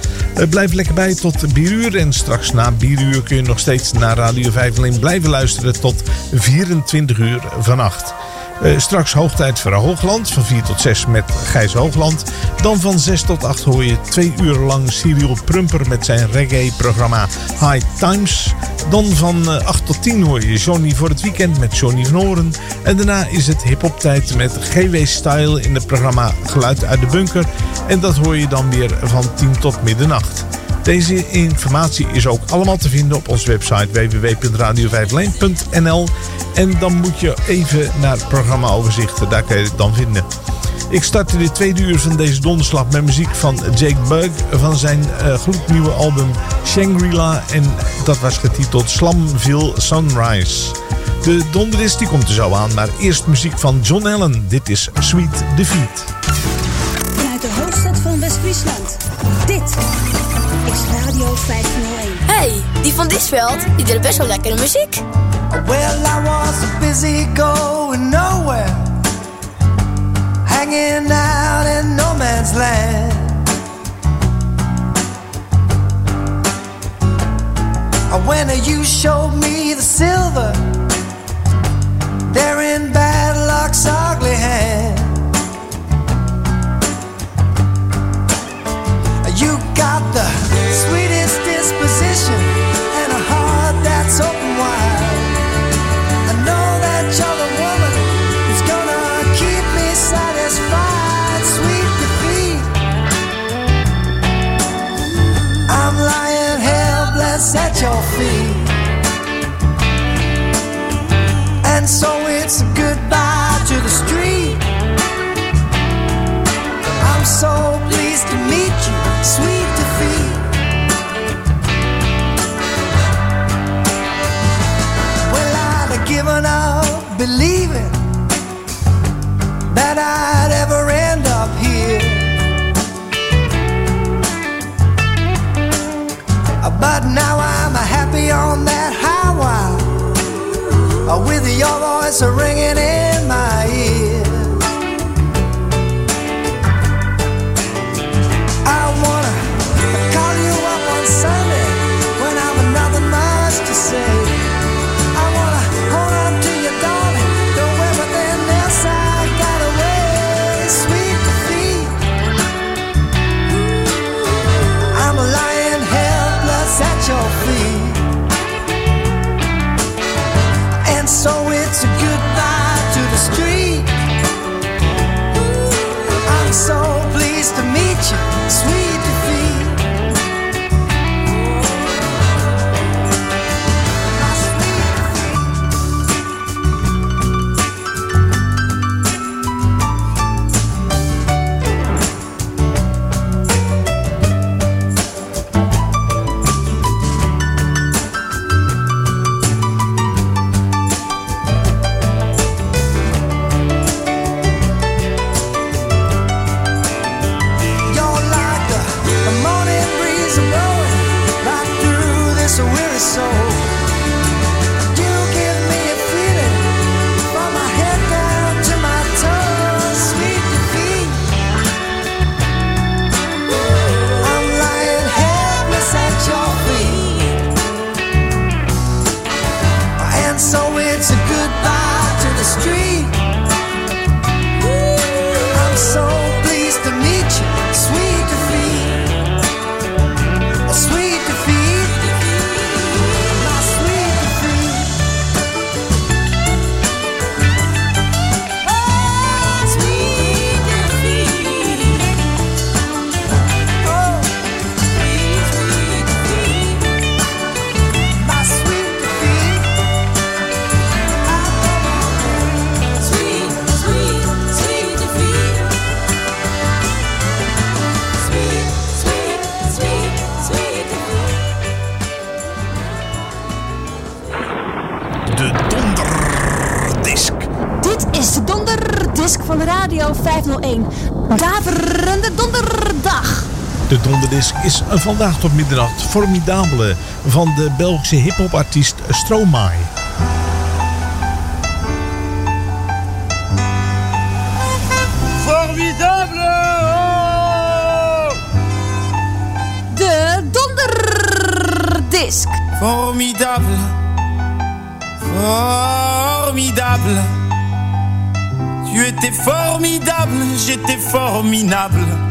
Blijf lekker bij tot bieruur. En straks na bieruur kun je nog steeds naar Radio 5 alleen blijven luisteren tot 24 uur vannacht. Eh, straks hoogtijd voor Hoogland van 4 tot 6 met Gijs Hoogland. Dan van 6 tot 8 hoor je twee uur lang Cyril Prumper met zijn reggae-programma High Times. Dan van eh, 8 tot 10 hoor je Johnny voor het weekend met Johnny van Horen. En daarna is het hip-hop tijd met GW Style in het programma Geluid uit de Bunker. En dat hoor je dan weer van 10 tot middernacht. Deze informatie is ook allemaal te vinden op onze website www.radio5leen.nl En dan moet je even naar het programma overzichten, daar kan je het dan vinden. Ik start in de tweede uur van deze donderslag met muziek van Jake Bug van zijn eh, gloednieuwe album Shangri-La. En dat was getiteld Slumville Sunrise. De donderdis die komt er zo aan, maar eerst muziek van John Allen. Dit is Sweet Defeat. Vanuit de hoofdstad van West-Friesland. Dit is Radio 501. Hey, die van Disveld, die deed best wel lekkere muziek. Well, I was busy going nowhere, hanging out in no man's land. When you showed me the silver, there in bad luck's ugly hand. Got the sweetest disposition and a heart that's open wide. I know that you're the woman who's gonna keep me satisfied. Sweet defeat. I'm lying helpless at your feet. And so it's a goodbye to the street. I'm so pleased to meet you, sweet believing that I'd ever end up here. But now I'm happy on that highway with your voice ringing in De donderdisc is vandaag tot middernacht formidabele van de Belgische hiphopartiest Stromae. Formidable De donderdisc. Formidable. Formidable. Tu étais formidable, j'étais formidable.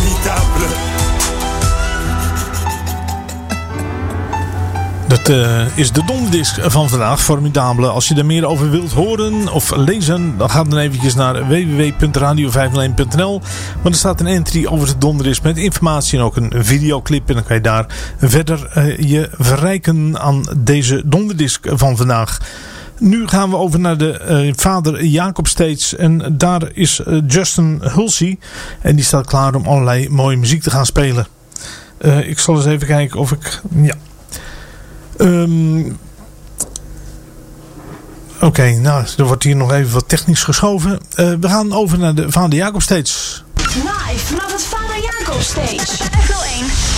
Eh, is de donderdisc van vandaag, formidabele. Als je er meer over wilt horen of lezen, dan ga dan eventjes naar www.radio501.nl. Want er staat een entry over de donderdisc met informatie en ook een videoclip. En dan kan je daar verder eh, je verrijken aan deze donderdisc van vandaag. Nu gaan we over naar de eh, Vader Jacob Stage. En daar is Justin Hulsey. En die staat klaar om allerlei mooie muziek te gaan spelen. Ik zal eens even kijken of ik... Ja. Ehm, Oké, nou, er wordt hier nog even wat technisch geschoven. Eh, we gaan over naar de Vader Jacob Stage. Live vanaf het Vader Jacob Stage. Echo 1.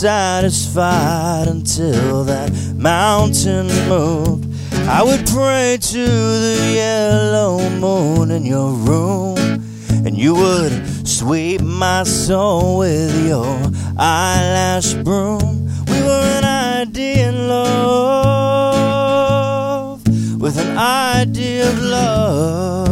Satisfied until that mountain moved. I would pray to the yellow moon in your room, and you would sweep my soul with your eyelash broom. We were an idea in love, with an idea of love.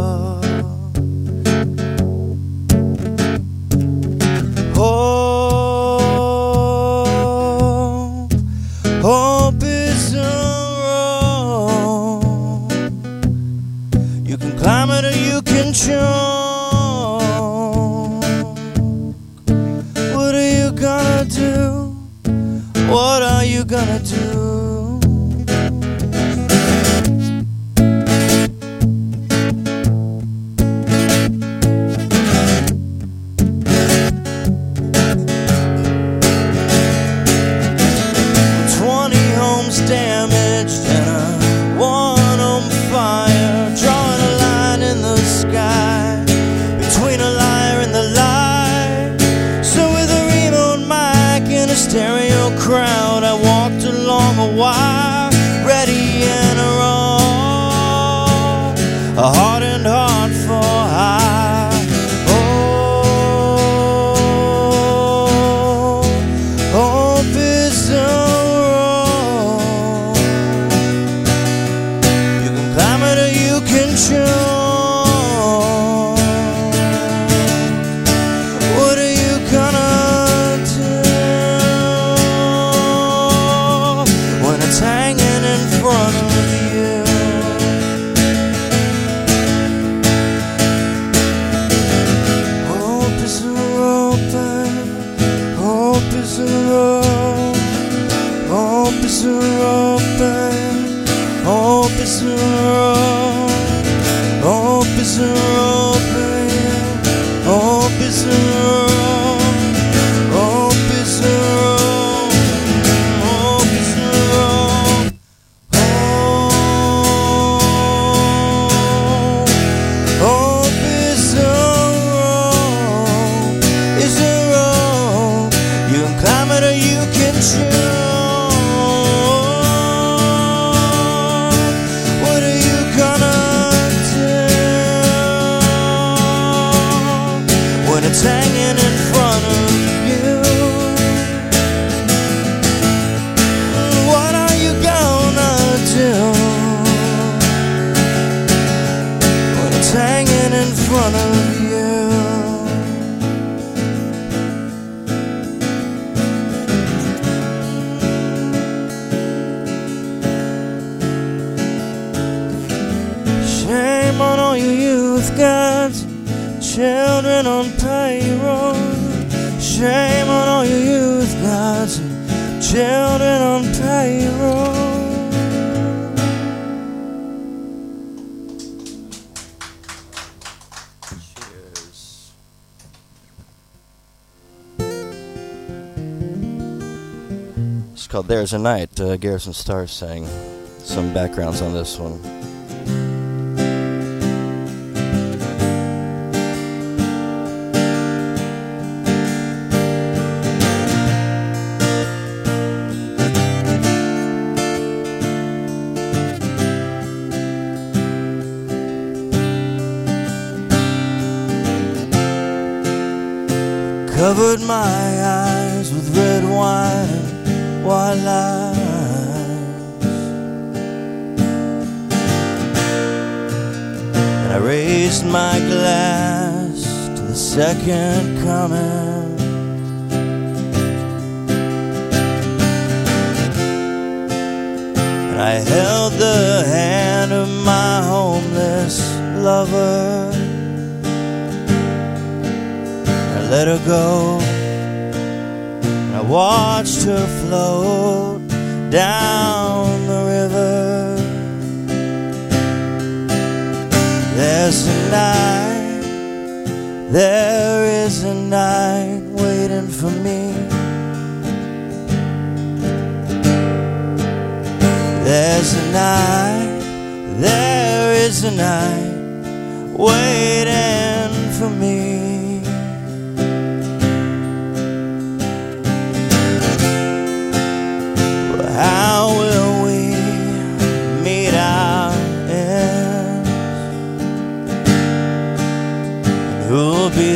is open, hope is open, hope is open. There's a Night. Uh, Garrison Stars sang some backgrounds on this one. Covered my second coming. And I held the hand of my homeless lover. I let her go. And I watched her float down the river. There's a night, there is a night waiting for me. There's a night, there is a night waiting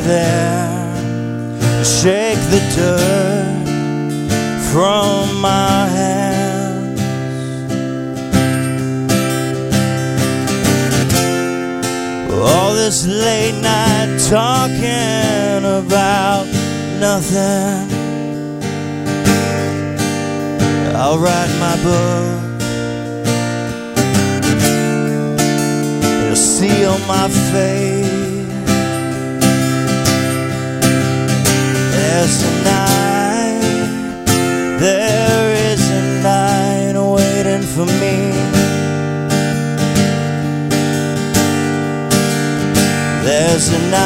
there shake the dirt from my hands. All this late night talking about nothing. I'll write my book. seal my face. just a night. There is a night waiting for me. There's a night.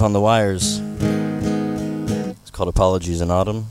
On the wires. It's called Apologies in Autumn.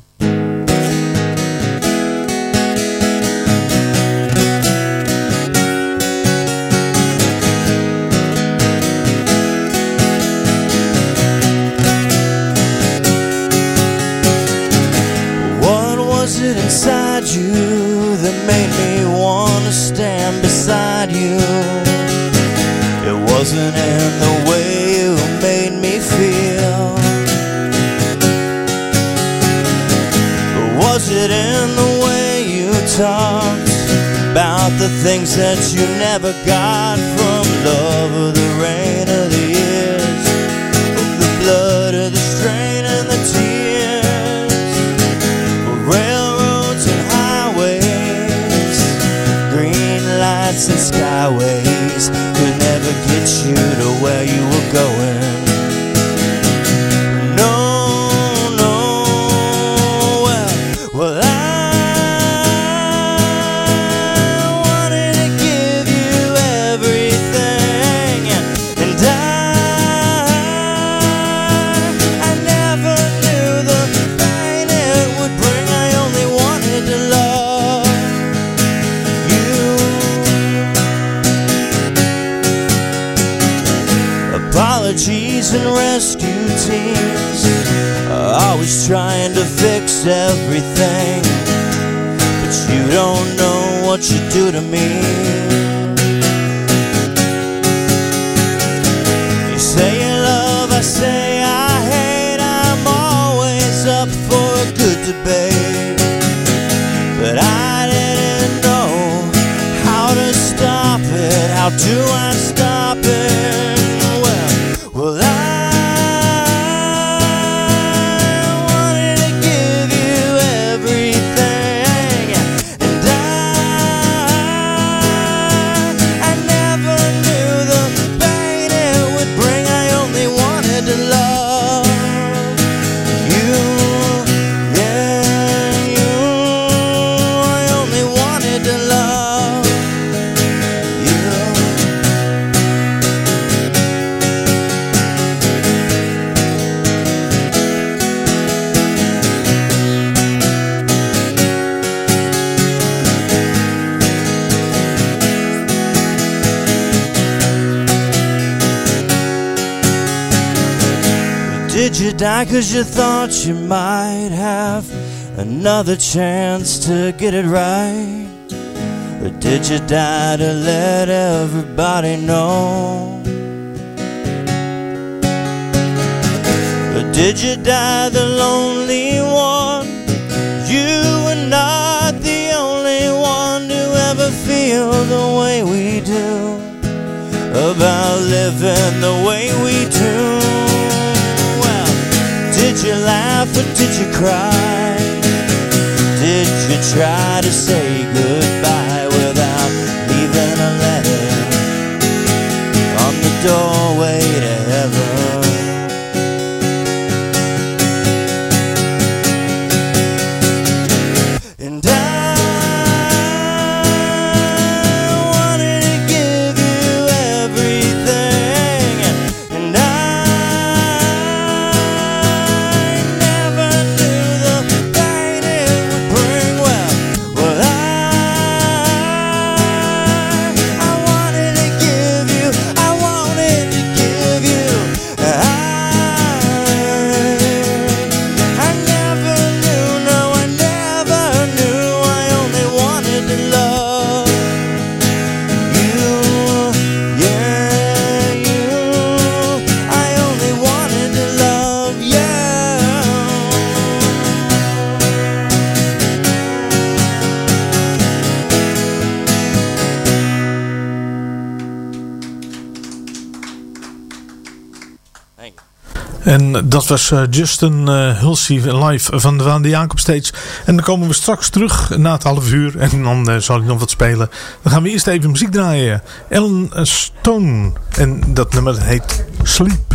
Cause you thought you might have another chance to get it right? Or did you die to let everybody know? Or did you die the lonely one? You were not the only one to ever feel the way we do about living the way we do. Did you laugh or did you cry? Did you try to say goodbye without leaving a letter on the doorway dat was eh, Justin eh Hulsey live van de Waan de Jacob Stage. En dan komen we straks terug na het half uur. En dan eh, zal ik nog wat spelen. Dan gaan we eerst even muziek draaien. Ellen Stone. En dat nummer heet Sleep.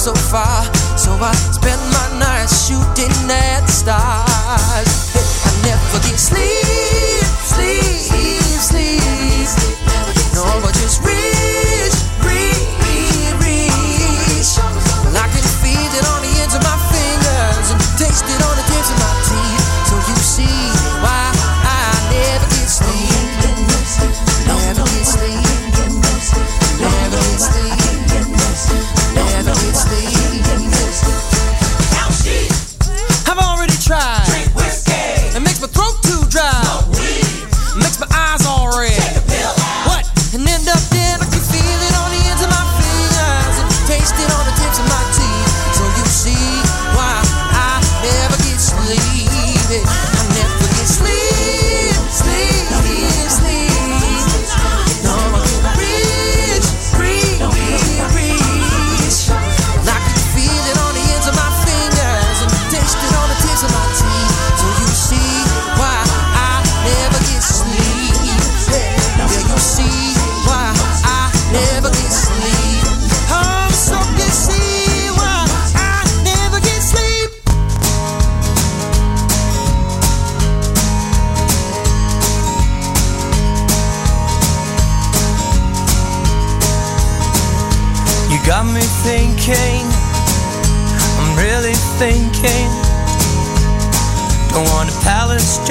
So far. So I spend my nights shooting at the stars. I never get sleep, sleep, sleep. No, I just reach,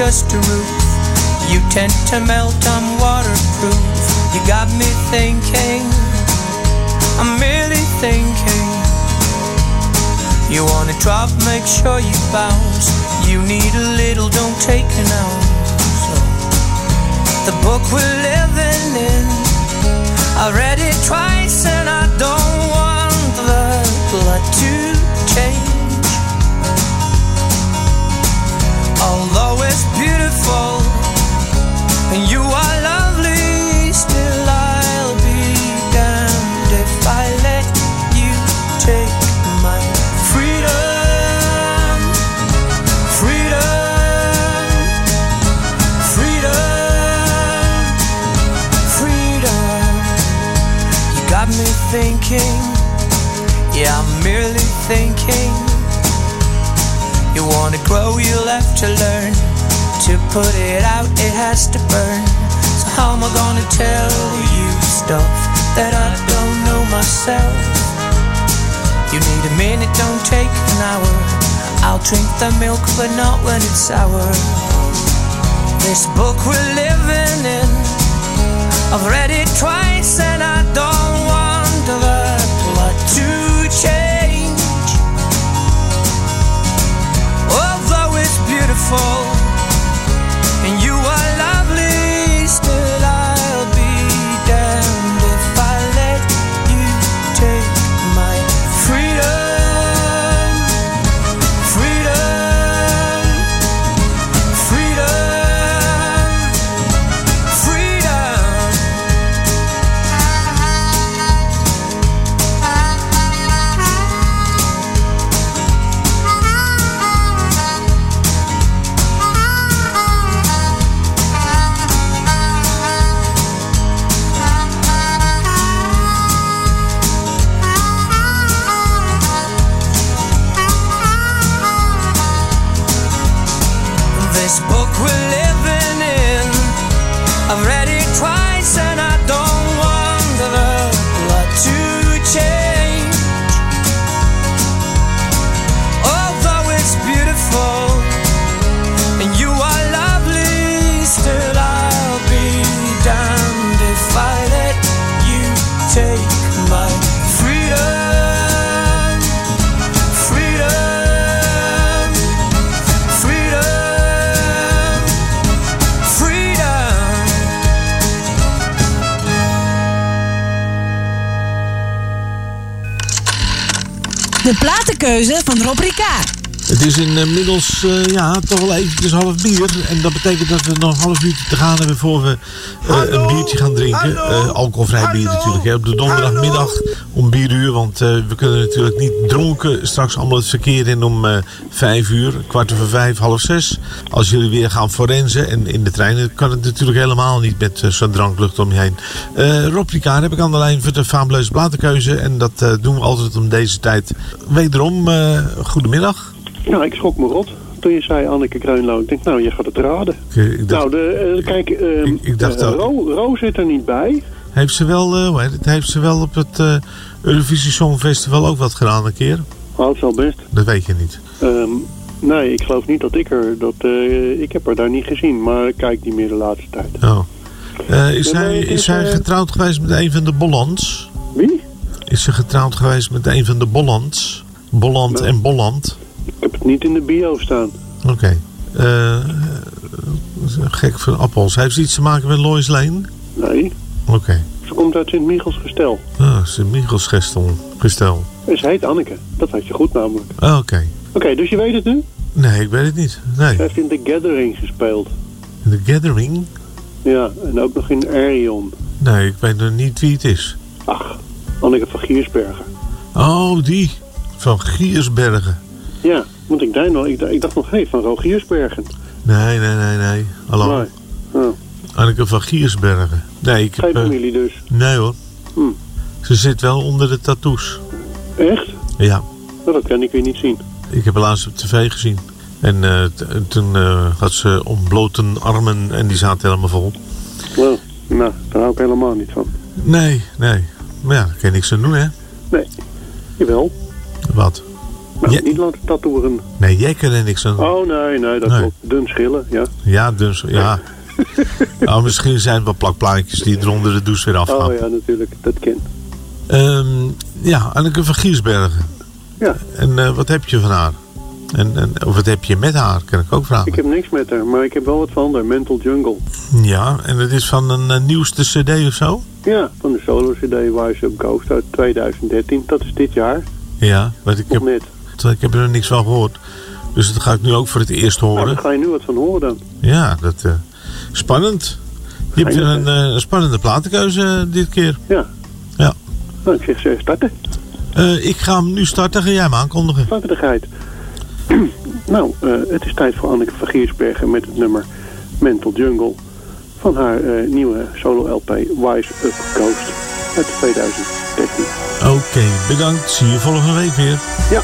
just a roof. You tend to melt, I'm waterproof. You got me thinking, I'm really thinking. You wanna drop, make sure you bounce. You need a little, don't take an ounce. The book we're living in, I read it twice and I don't want beautiful. And you are lovely still I'll be damned if I let you take my freedom. Freedom. Freedom. Freedom. You got me thinking. Yeah I'm merely thinking. You wanna grow, you'll have to learn. To put it out, it has to burn. So how am I gonna tell you stuff that I don't know myself? You need a minute, don't take an hour. I'll drink the milk, but not when it's sour. This book we're living in, I've read it twice and I don't want the plot to change. Although it's beautiful platenkeuze van Rob Ricard. Het is inmiddels eh, ja, toch wel eventjes half bier. En dat betekent dat we nog een half uurtje te gaan hebben voor we eh, een biertje gaan drinken. Eh, alcoholvrij bier natuurlijk. Hè, op de donderdagmiddag om bieruur. Want eh, we kunnen natuurlijk niet dronken straks allemaal het verkeer in om eh, vijf uur. Kwart over vijf, half zes. Als jullie weer gaan forensen en in de treinen kan het natuurlijk helemaal niet met eh, zo'n dranklucht om je heen. Eh Rob Ricard heb ik aan de lijn voor de fabuleuze platenkeuze. En dat eh, doen we altijd om deze tijd. Wederom, eh goedemiddag. Nou, ik schrok me rot toen je zei Anneke Kreunlo. Ik denk, nou, je gaat het raden. dacht- nou, de, eh, kijk, ehm, ik dacht eh, Ro, Ro zit er niet bij. Heeft ze wel, eh, heeft ze wel op het Eurovisie Songfestival ook wat gedaan een keer? Oh, het zal best. Dat weet je niet. Ehm, nee, ik geloof niet dat ik er... Dat, ik heb haar daar niet gezien, maar ik kijk niet meer de laatste tijd. Oh. Is, hij, het is is, hij getrouwd geweest met een van de Bollands? Wie? Is ze getrouwd geweest met een van de Bollands? Bolland en Bolland? Ik heb het niet in de bio staan. Oké. Eh, eh, gek van appels. Heeft ze iets te maken met Lois Lane? Nee, Oké. ze komt uit Sint-Michels gestel. Ah, Sint-Michels gestel. gestel. Ze heet Anneke. Dat had je goed namelijk. Ah, Oké. Oké, dus je weet het nu? Nee, ik weet het niet. Nee. Ze heeft in The Gathering gespeeld. The Gathering? Ja, en ook nog in Arion. Nee, ik weet nog niet wie het is. Ach, Anneke van Giersbergen. Oh, die. Van Giersbergen. Ja, want ik, dacht nog, ik, dacht- ik dacht nog, hé, van Rogiersbergen. Nee, nee, nee, nee. Hallo. Nee. Oh. Anneke van Giersbergen. Nee, ik heb... Geen eh, familie dus. nee hoor. Hm. Ze zit wel onder de tattoos. Echt? Ja. Nou, dat kan ik weer niet zien. Ik heb haar laatst op tv gezien. En eh, toen eh, had ze ontblote armen en die zaten helemaal vol. Wel, nou, daar hou ik helemaal niet van. Nee, nee. Maar ja, daar kan je niks aan doen, hè? Nee. Jawel. Wat? Nou, niet laten tatoeëren. Nee, jij kan er niks aan doen. Oh, nee, nee, dat Nee. klopt. Dun schillen, ja. Ja, dus, ja. nou, misschien zijn het wel plakplaatjes die er onder de douche weer afgaan. Oh ja, natuurlijk. Dat ken. Ehm, ja, Anneke van Giersbergen. Ja. En eh, wat heb je van haar? En, en, of wat heb je met haar, kan ik ook vragen. Ik heb niks met haar, maar ik heb wel wat van haar. Mental Jungle. Ja, en het is van een eh, nieuwste cd of zo? Ja, van de solo CD Wise Up Ghost uit 2013. Dat is dit jaar. Ja, want ik heb, net. Eh, ik heb er niks van gehoord. Dus dat ga ik nu ook voor het eerst nou, horen. Daar ga je nu wat van horen. dan? Ja, dat, eh, spannend. Je hebt eh, een spannende platenkeuze dit keer. Ja. Ja. Nou, ik zeg, starten. Ik ga hem nu starten. Ga jij hem aankondigen? Vaardigheid. nou, het is tijd voor Anneke van Giersbergen met het nummer Mental Jungle. Van haar nieuwe solo-LP Wise Up Coast uit 2013. Oké, bedankt. Zie je volgende week weer. Ja.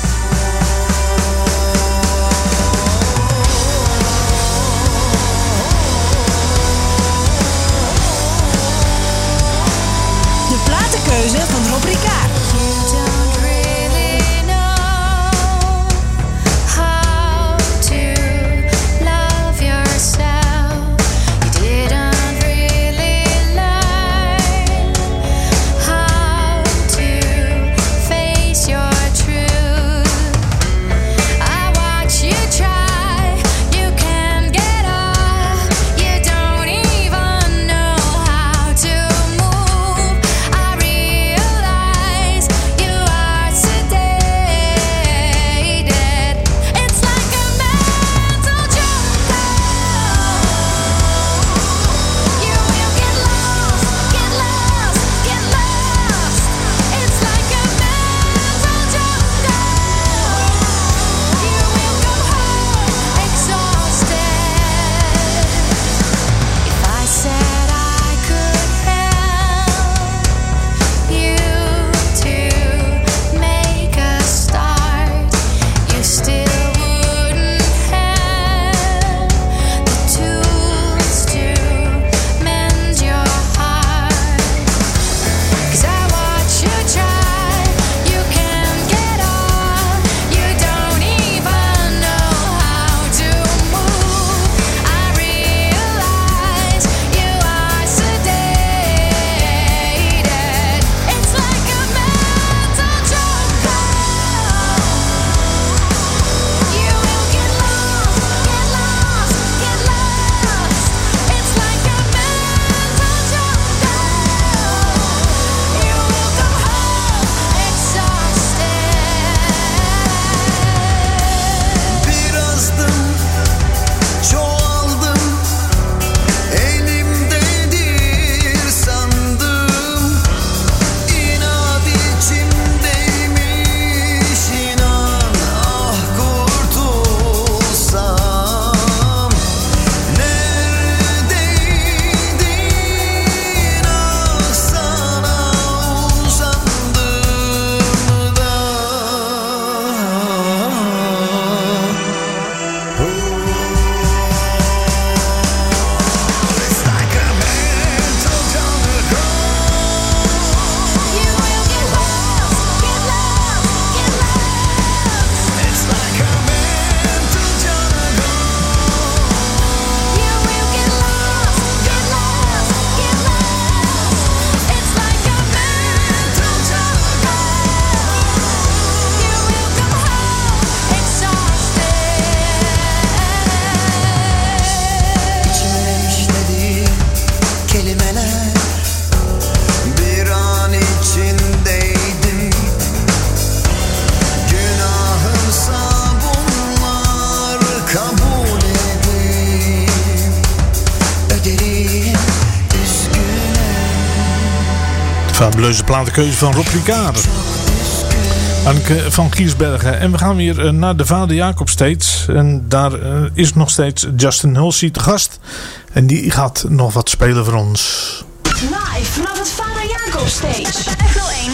platenkeuze van Rob Ricard. Anke van Kiersbergen. En we gaan weer eh, naar de Vader Jacob steeds. En daar eh, is nog steeds Justin Hulsey te gast. En die gaat nog wat spelen voor ons. Live vanaf het Vader Jacob steeds. Echo 1.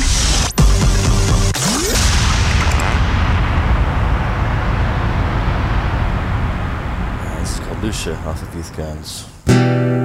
Lucia, als het niet kent.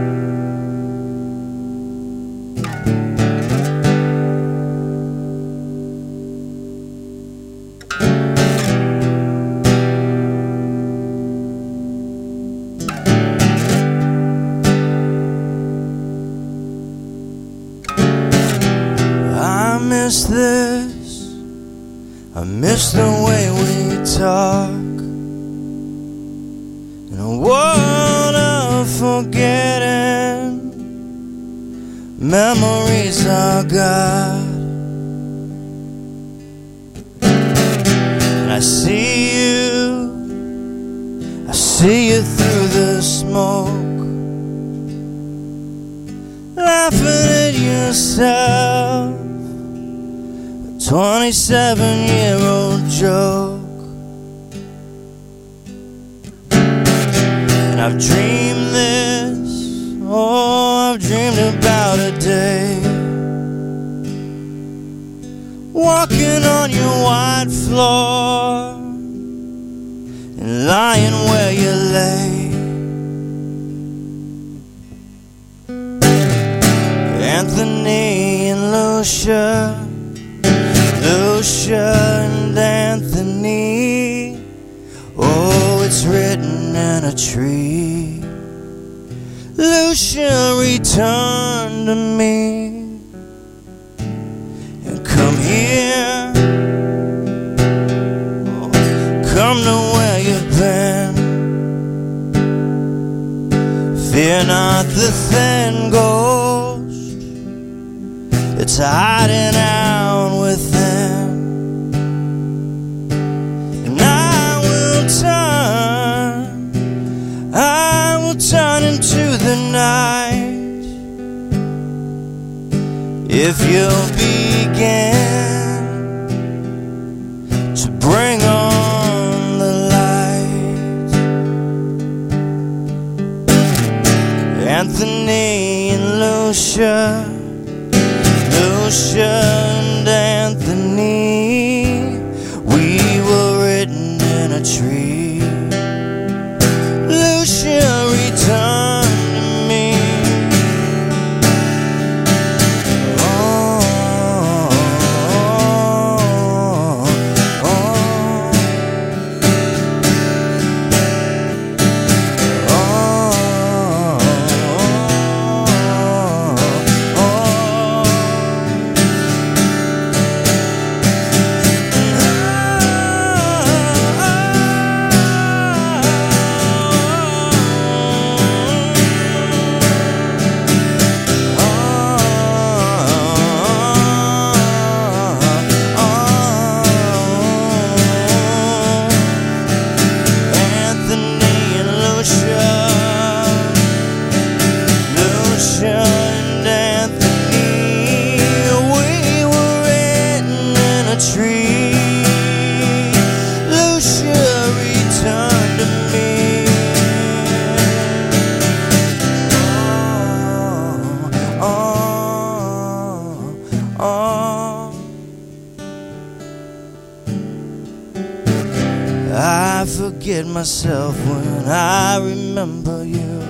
I forget myself when I remember you.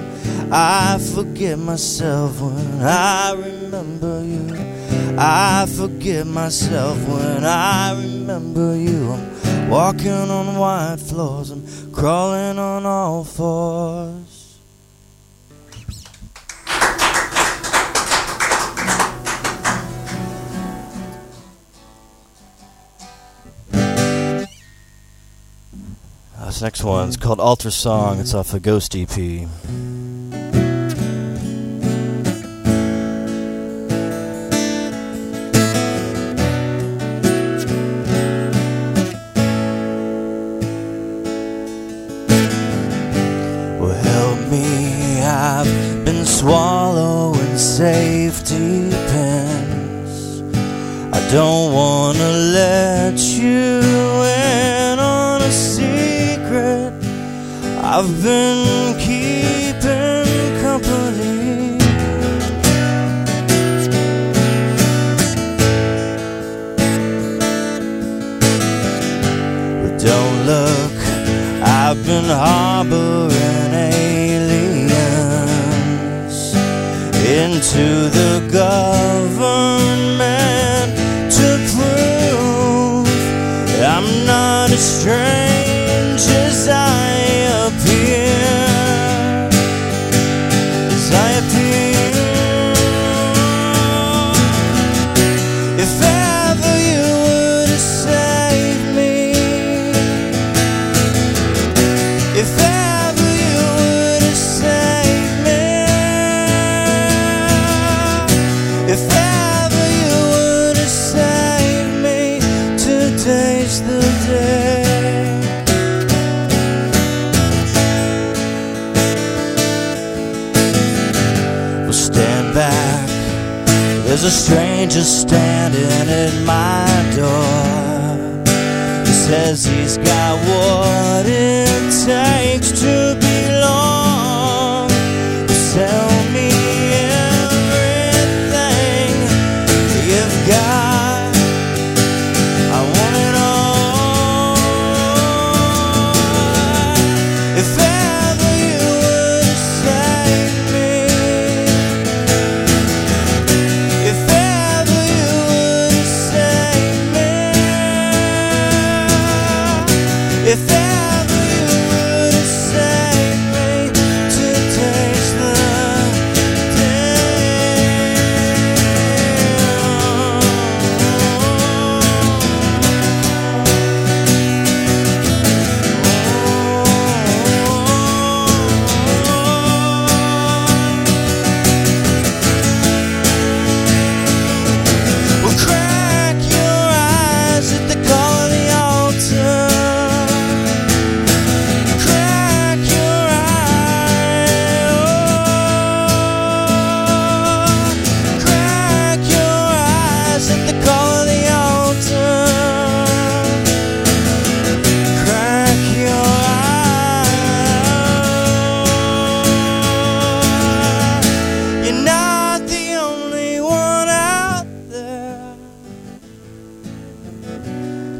I forget myself when I remember you. I forget myself when I remember you. I'm walking on white floors, I'm crawling on all fours. This next one's called Alter Song. It's off a Ghost EP.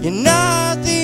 You're nothing.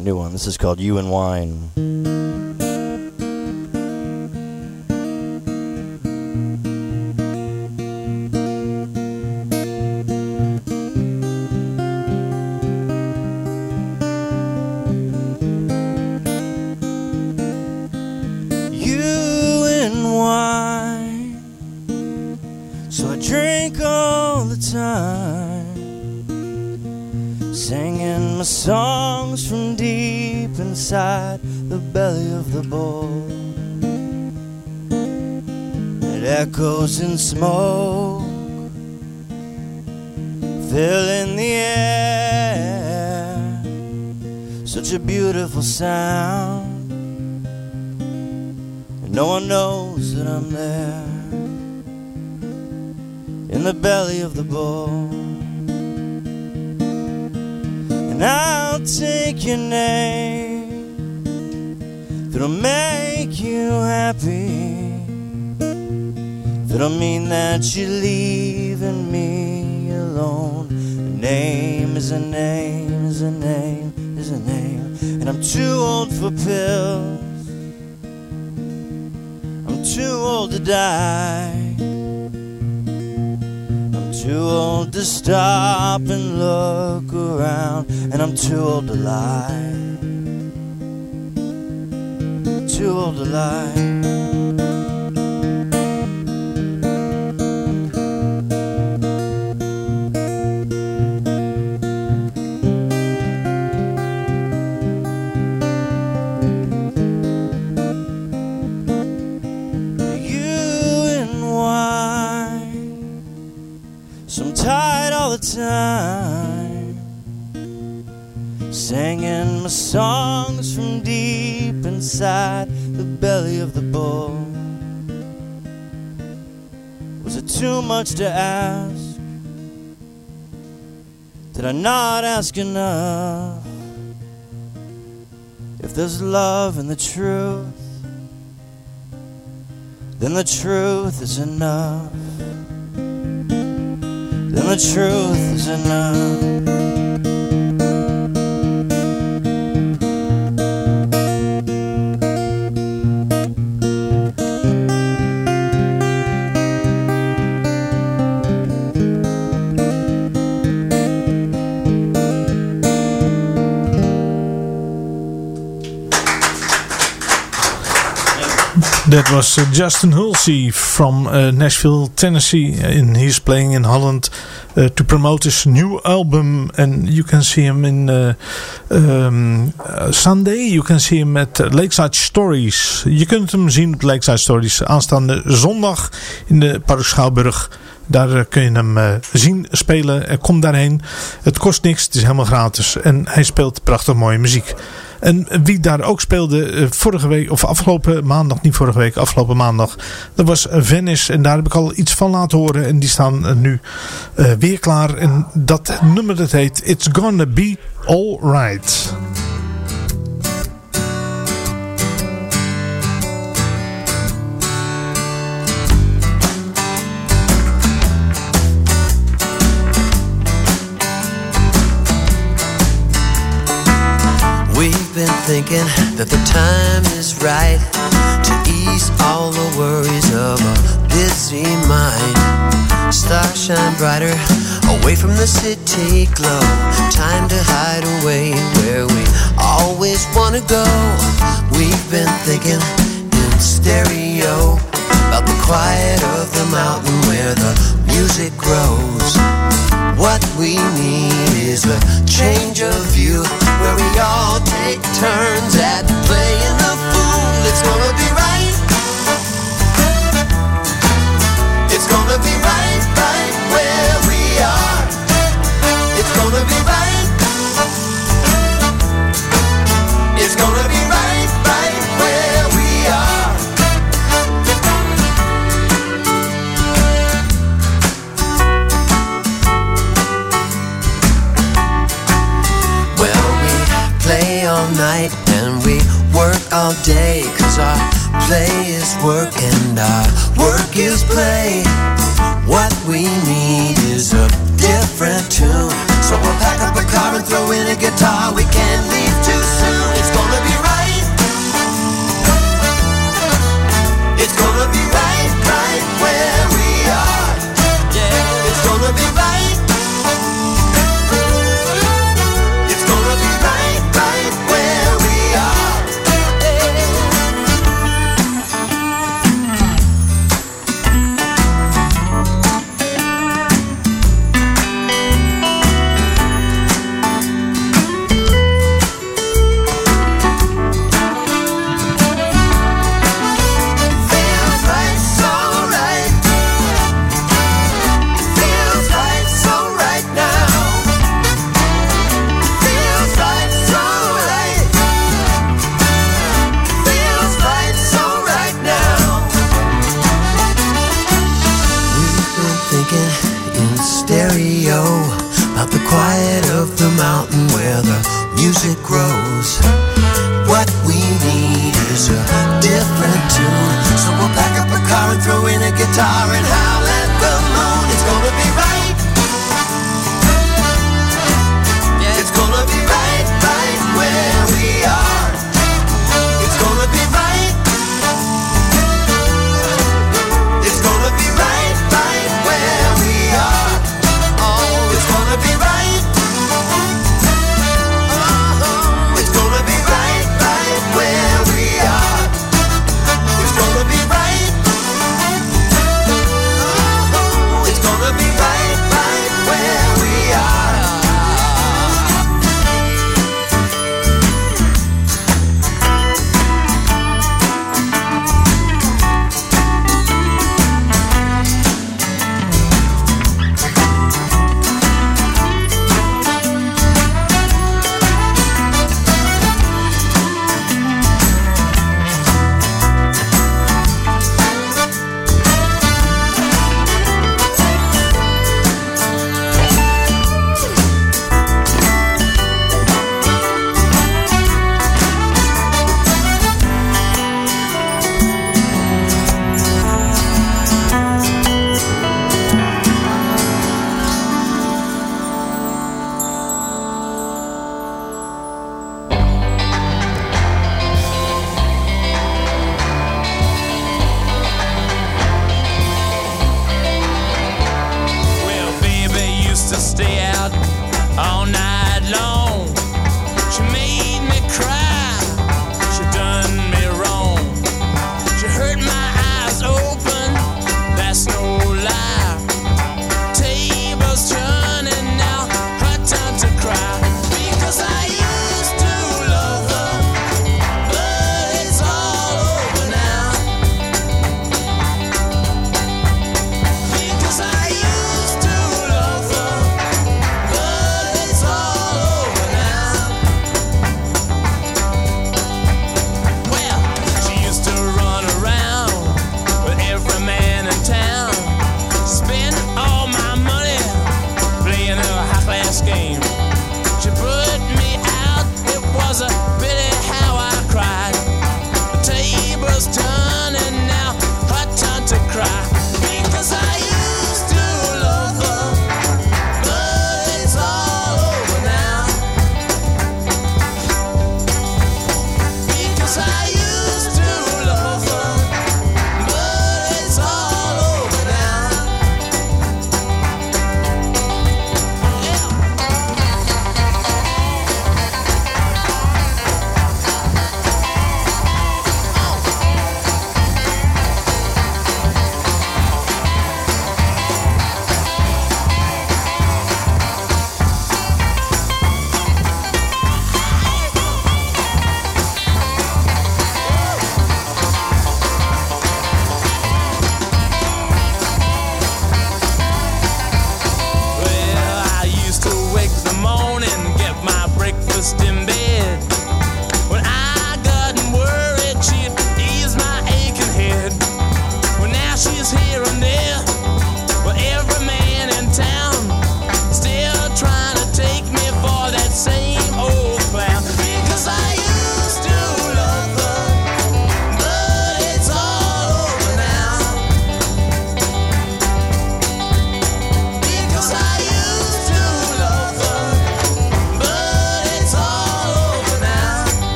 New one. This is called You and Wine. And look around. And I'm too old to lie. Enough? If there's love in the truth, then the truth is enough. Then the truth is enough. That was uh, Justin Hulsey from uh, Nashville, Tennessee. And he's playing in Holland uh, to promote his new album. And you can see him in um, Sunday. You can see him at Lakeside Stories. Je kunt hem zien op Lakeside Stories aanstaande zondag in de Park Schouwburg. Daar eh, kun je hem eh, zien spelen. Eh, Kom daarheen. Het kost niks. Het is helemaal gratis. En hij speelt prachtig mooie muziek. En wie daar ook speelde eh, vorige week, of afgelopen maandag, niet vorige week, afgelopen maandag. Dat was Venice. En daar heb ik al iets van laten horen. En die staan eh, nu eh, weer klaar. En dat nummer dat heet It's Gonna Be Alright. Thinking that the time is right to ease all the worries of a busy mind. Stars shine brighter away from the city glow. Time to hide away where we always want to go. We've been thinking in stereo about the quiet of the mountain where the music grows. What we need is a change of view where we all take turns at playing the fool. It's gonna be right. It's gonna be right, right where we are. It's gonna be right. It's gonna be right, night and we work all day. Cause our play is work and our work is play. What we need is a different tune. So we'll pack up a car and throw in a guitar. We can't leave guitar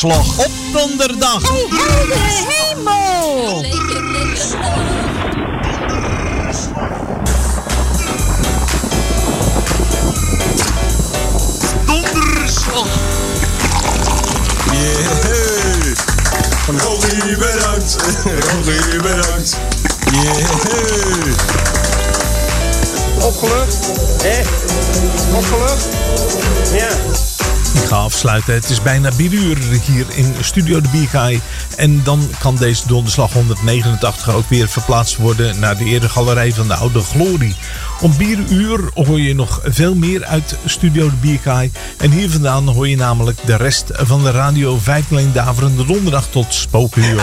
Donderslag op donderdag. hemel! Donderslag. Yeah. Rogie, bedankt. Rogie, bedankt. Yeah. Opgelucht? Hé? Opgelucht? Ja. Het is bijna 4 uur hier in Studio de Bierkaai. En dan kan deze donderslag 189 ook weer verplaatst worden naar de eregalerij van de Oude Glorie. Om 4 uur hoor je nog veel meer uit Studio de Bierkaai. En hier vandaan hoor je namelijk de rest van de Radio 501 Daverende Donderdag tot Spokenuur.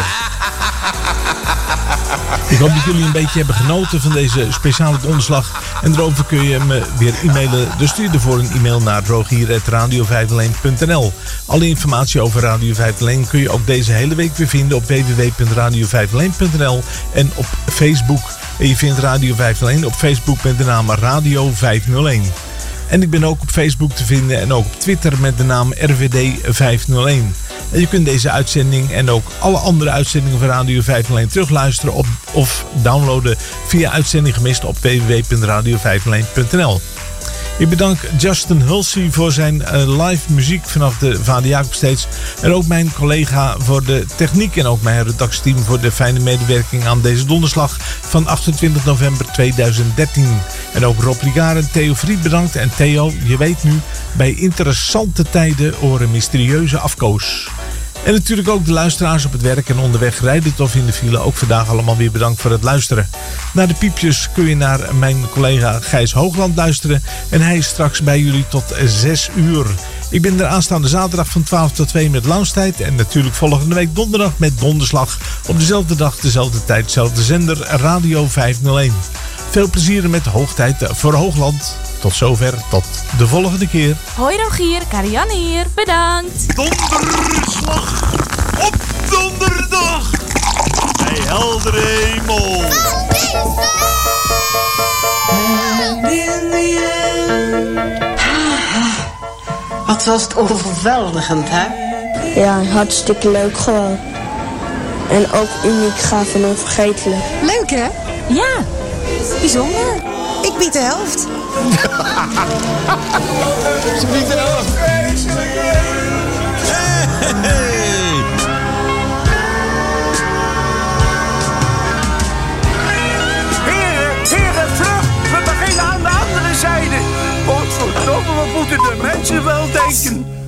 Ik hoop dat jullie een beetje hebben genoten van deze speciale donderslag. En erover kun je me weer e-mailen. Dus stuur ervoor een e-mail naar rogier.radio501.nl Alle informatie over Radio 501 kun je ook deze hele week weer vinden op www.radio501.nl en op Facebook. En je vindt Radio 501 op Facebook met de naam Radio 501. En ik ben ook op Facebook te vinden en ook op Twitter met de naam RVD 501. Je kunt deze uitzending en ook alle andere uitzendingen van Radio 501 terugluisteren op, of downloaden via uitzending gemist op www.radio501.nl. Ik bedank Justin Hulsey voor zijn eh, live muziek vanaf de Vader Jacob Stage. En ook mijn collega voor de techniek en ook mijn redactieteam voor de fijne medewerking aan deze donderslag van 28 november 2013. En ook Rob Ligaar en Theo Vriet bedankt. En Theo, je weet nu, bij interessante tijden horen mysterieuze afkoos. En natuurlijk ook de luisteraars op het werk en onderweg rijdend of in de file. Ook vandaag allemaal weer bedankt voor het luisteren. Na de piepjes kun je naar mijn collega Gijs Hoogland luisteren. En hij is straks bij jullie tot 6 uur. Ik ben er aanstaande zaterdag van 12 tot 2 met Loungetijd. En natuurlijk volgende week donderdag met Donderslag. Op dezelfde dag, dezelfde tijd, dezelfde zender Radio 501. Veel plezier met Hoogtijd voor Hoogland. Tot zover, tot de volgende keer. Hoi Rogier, Karianne hier. Bedankt. Donderslag op donderdag. Bij heldere hemel. Wat was het overweldigend, hè? Ja, hartstikke leuk gewoon. En ook uniek, gaaf en onvergetelijk. Leuk hè? Ja, bijzonder. Ik bied de helft. Ze biedt. Heren, heren, vlug! We beginnen aan de andere zijde. Godverdomme, wat moeten de mensen wel denken?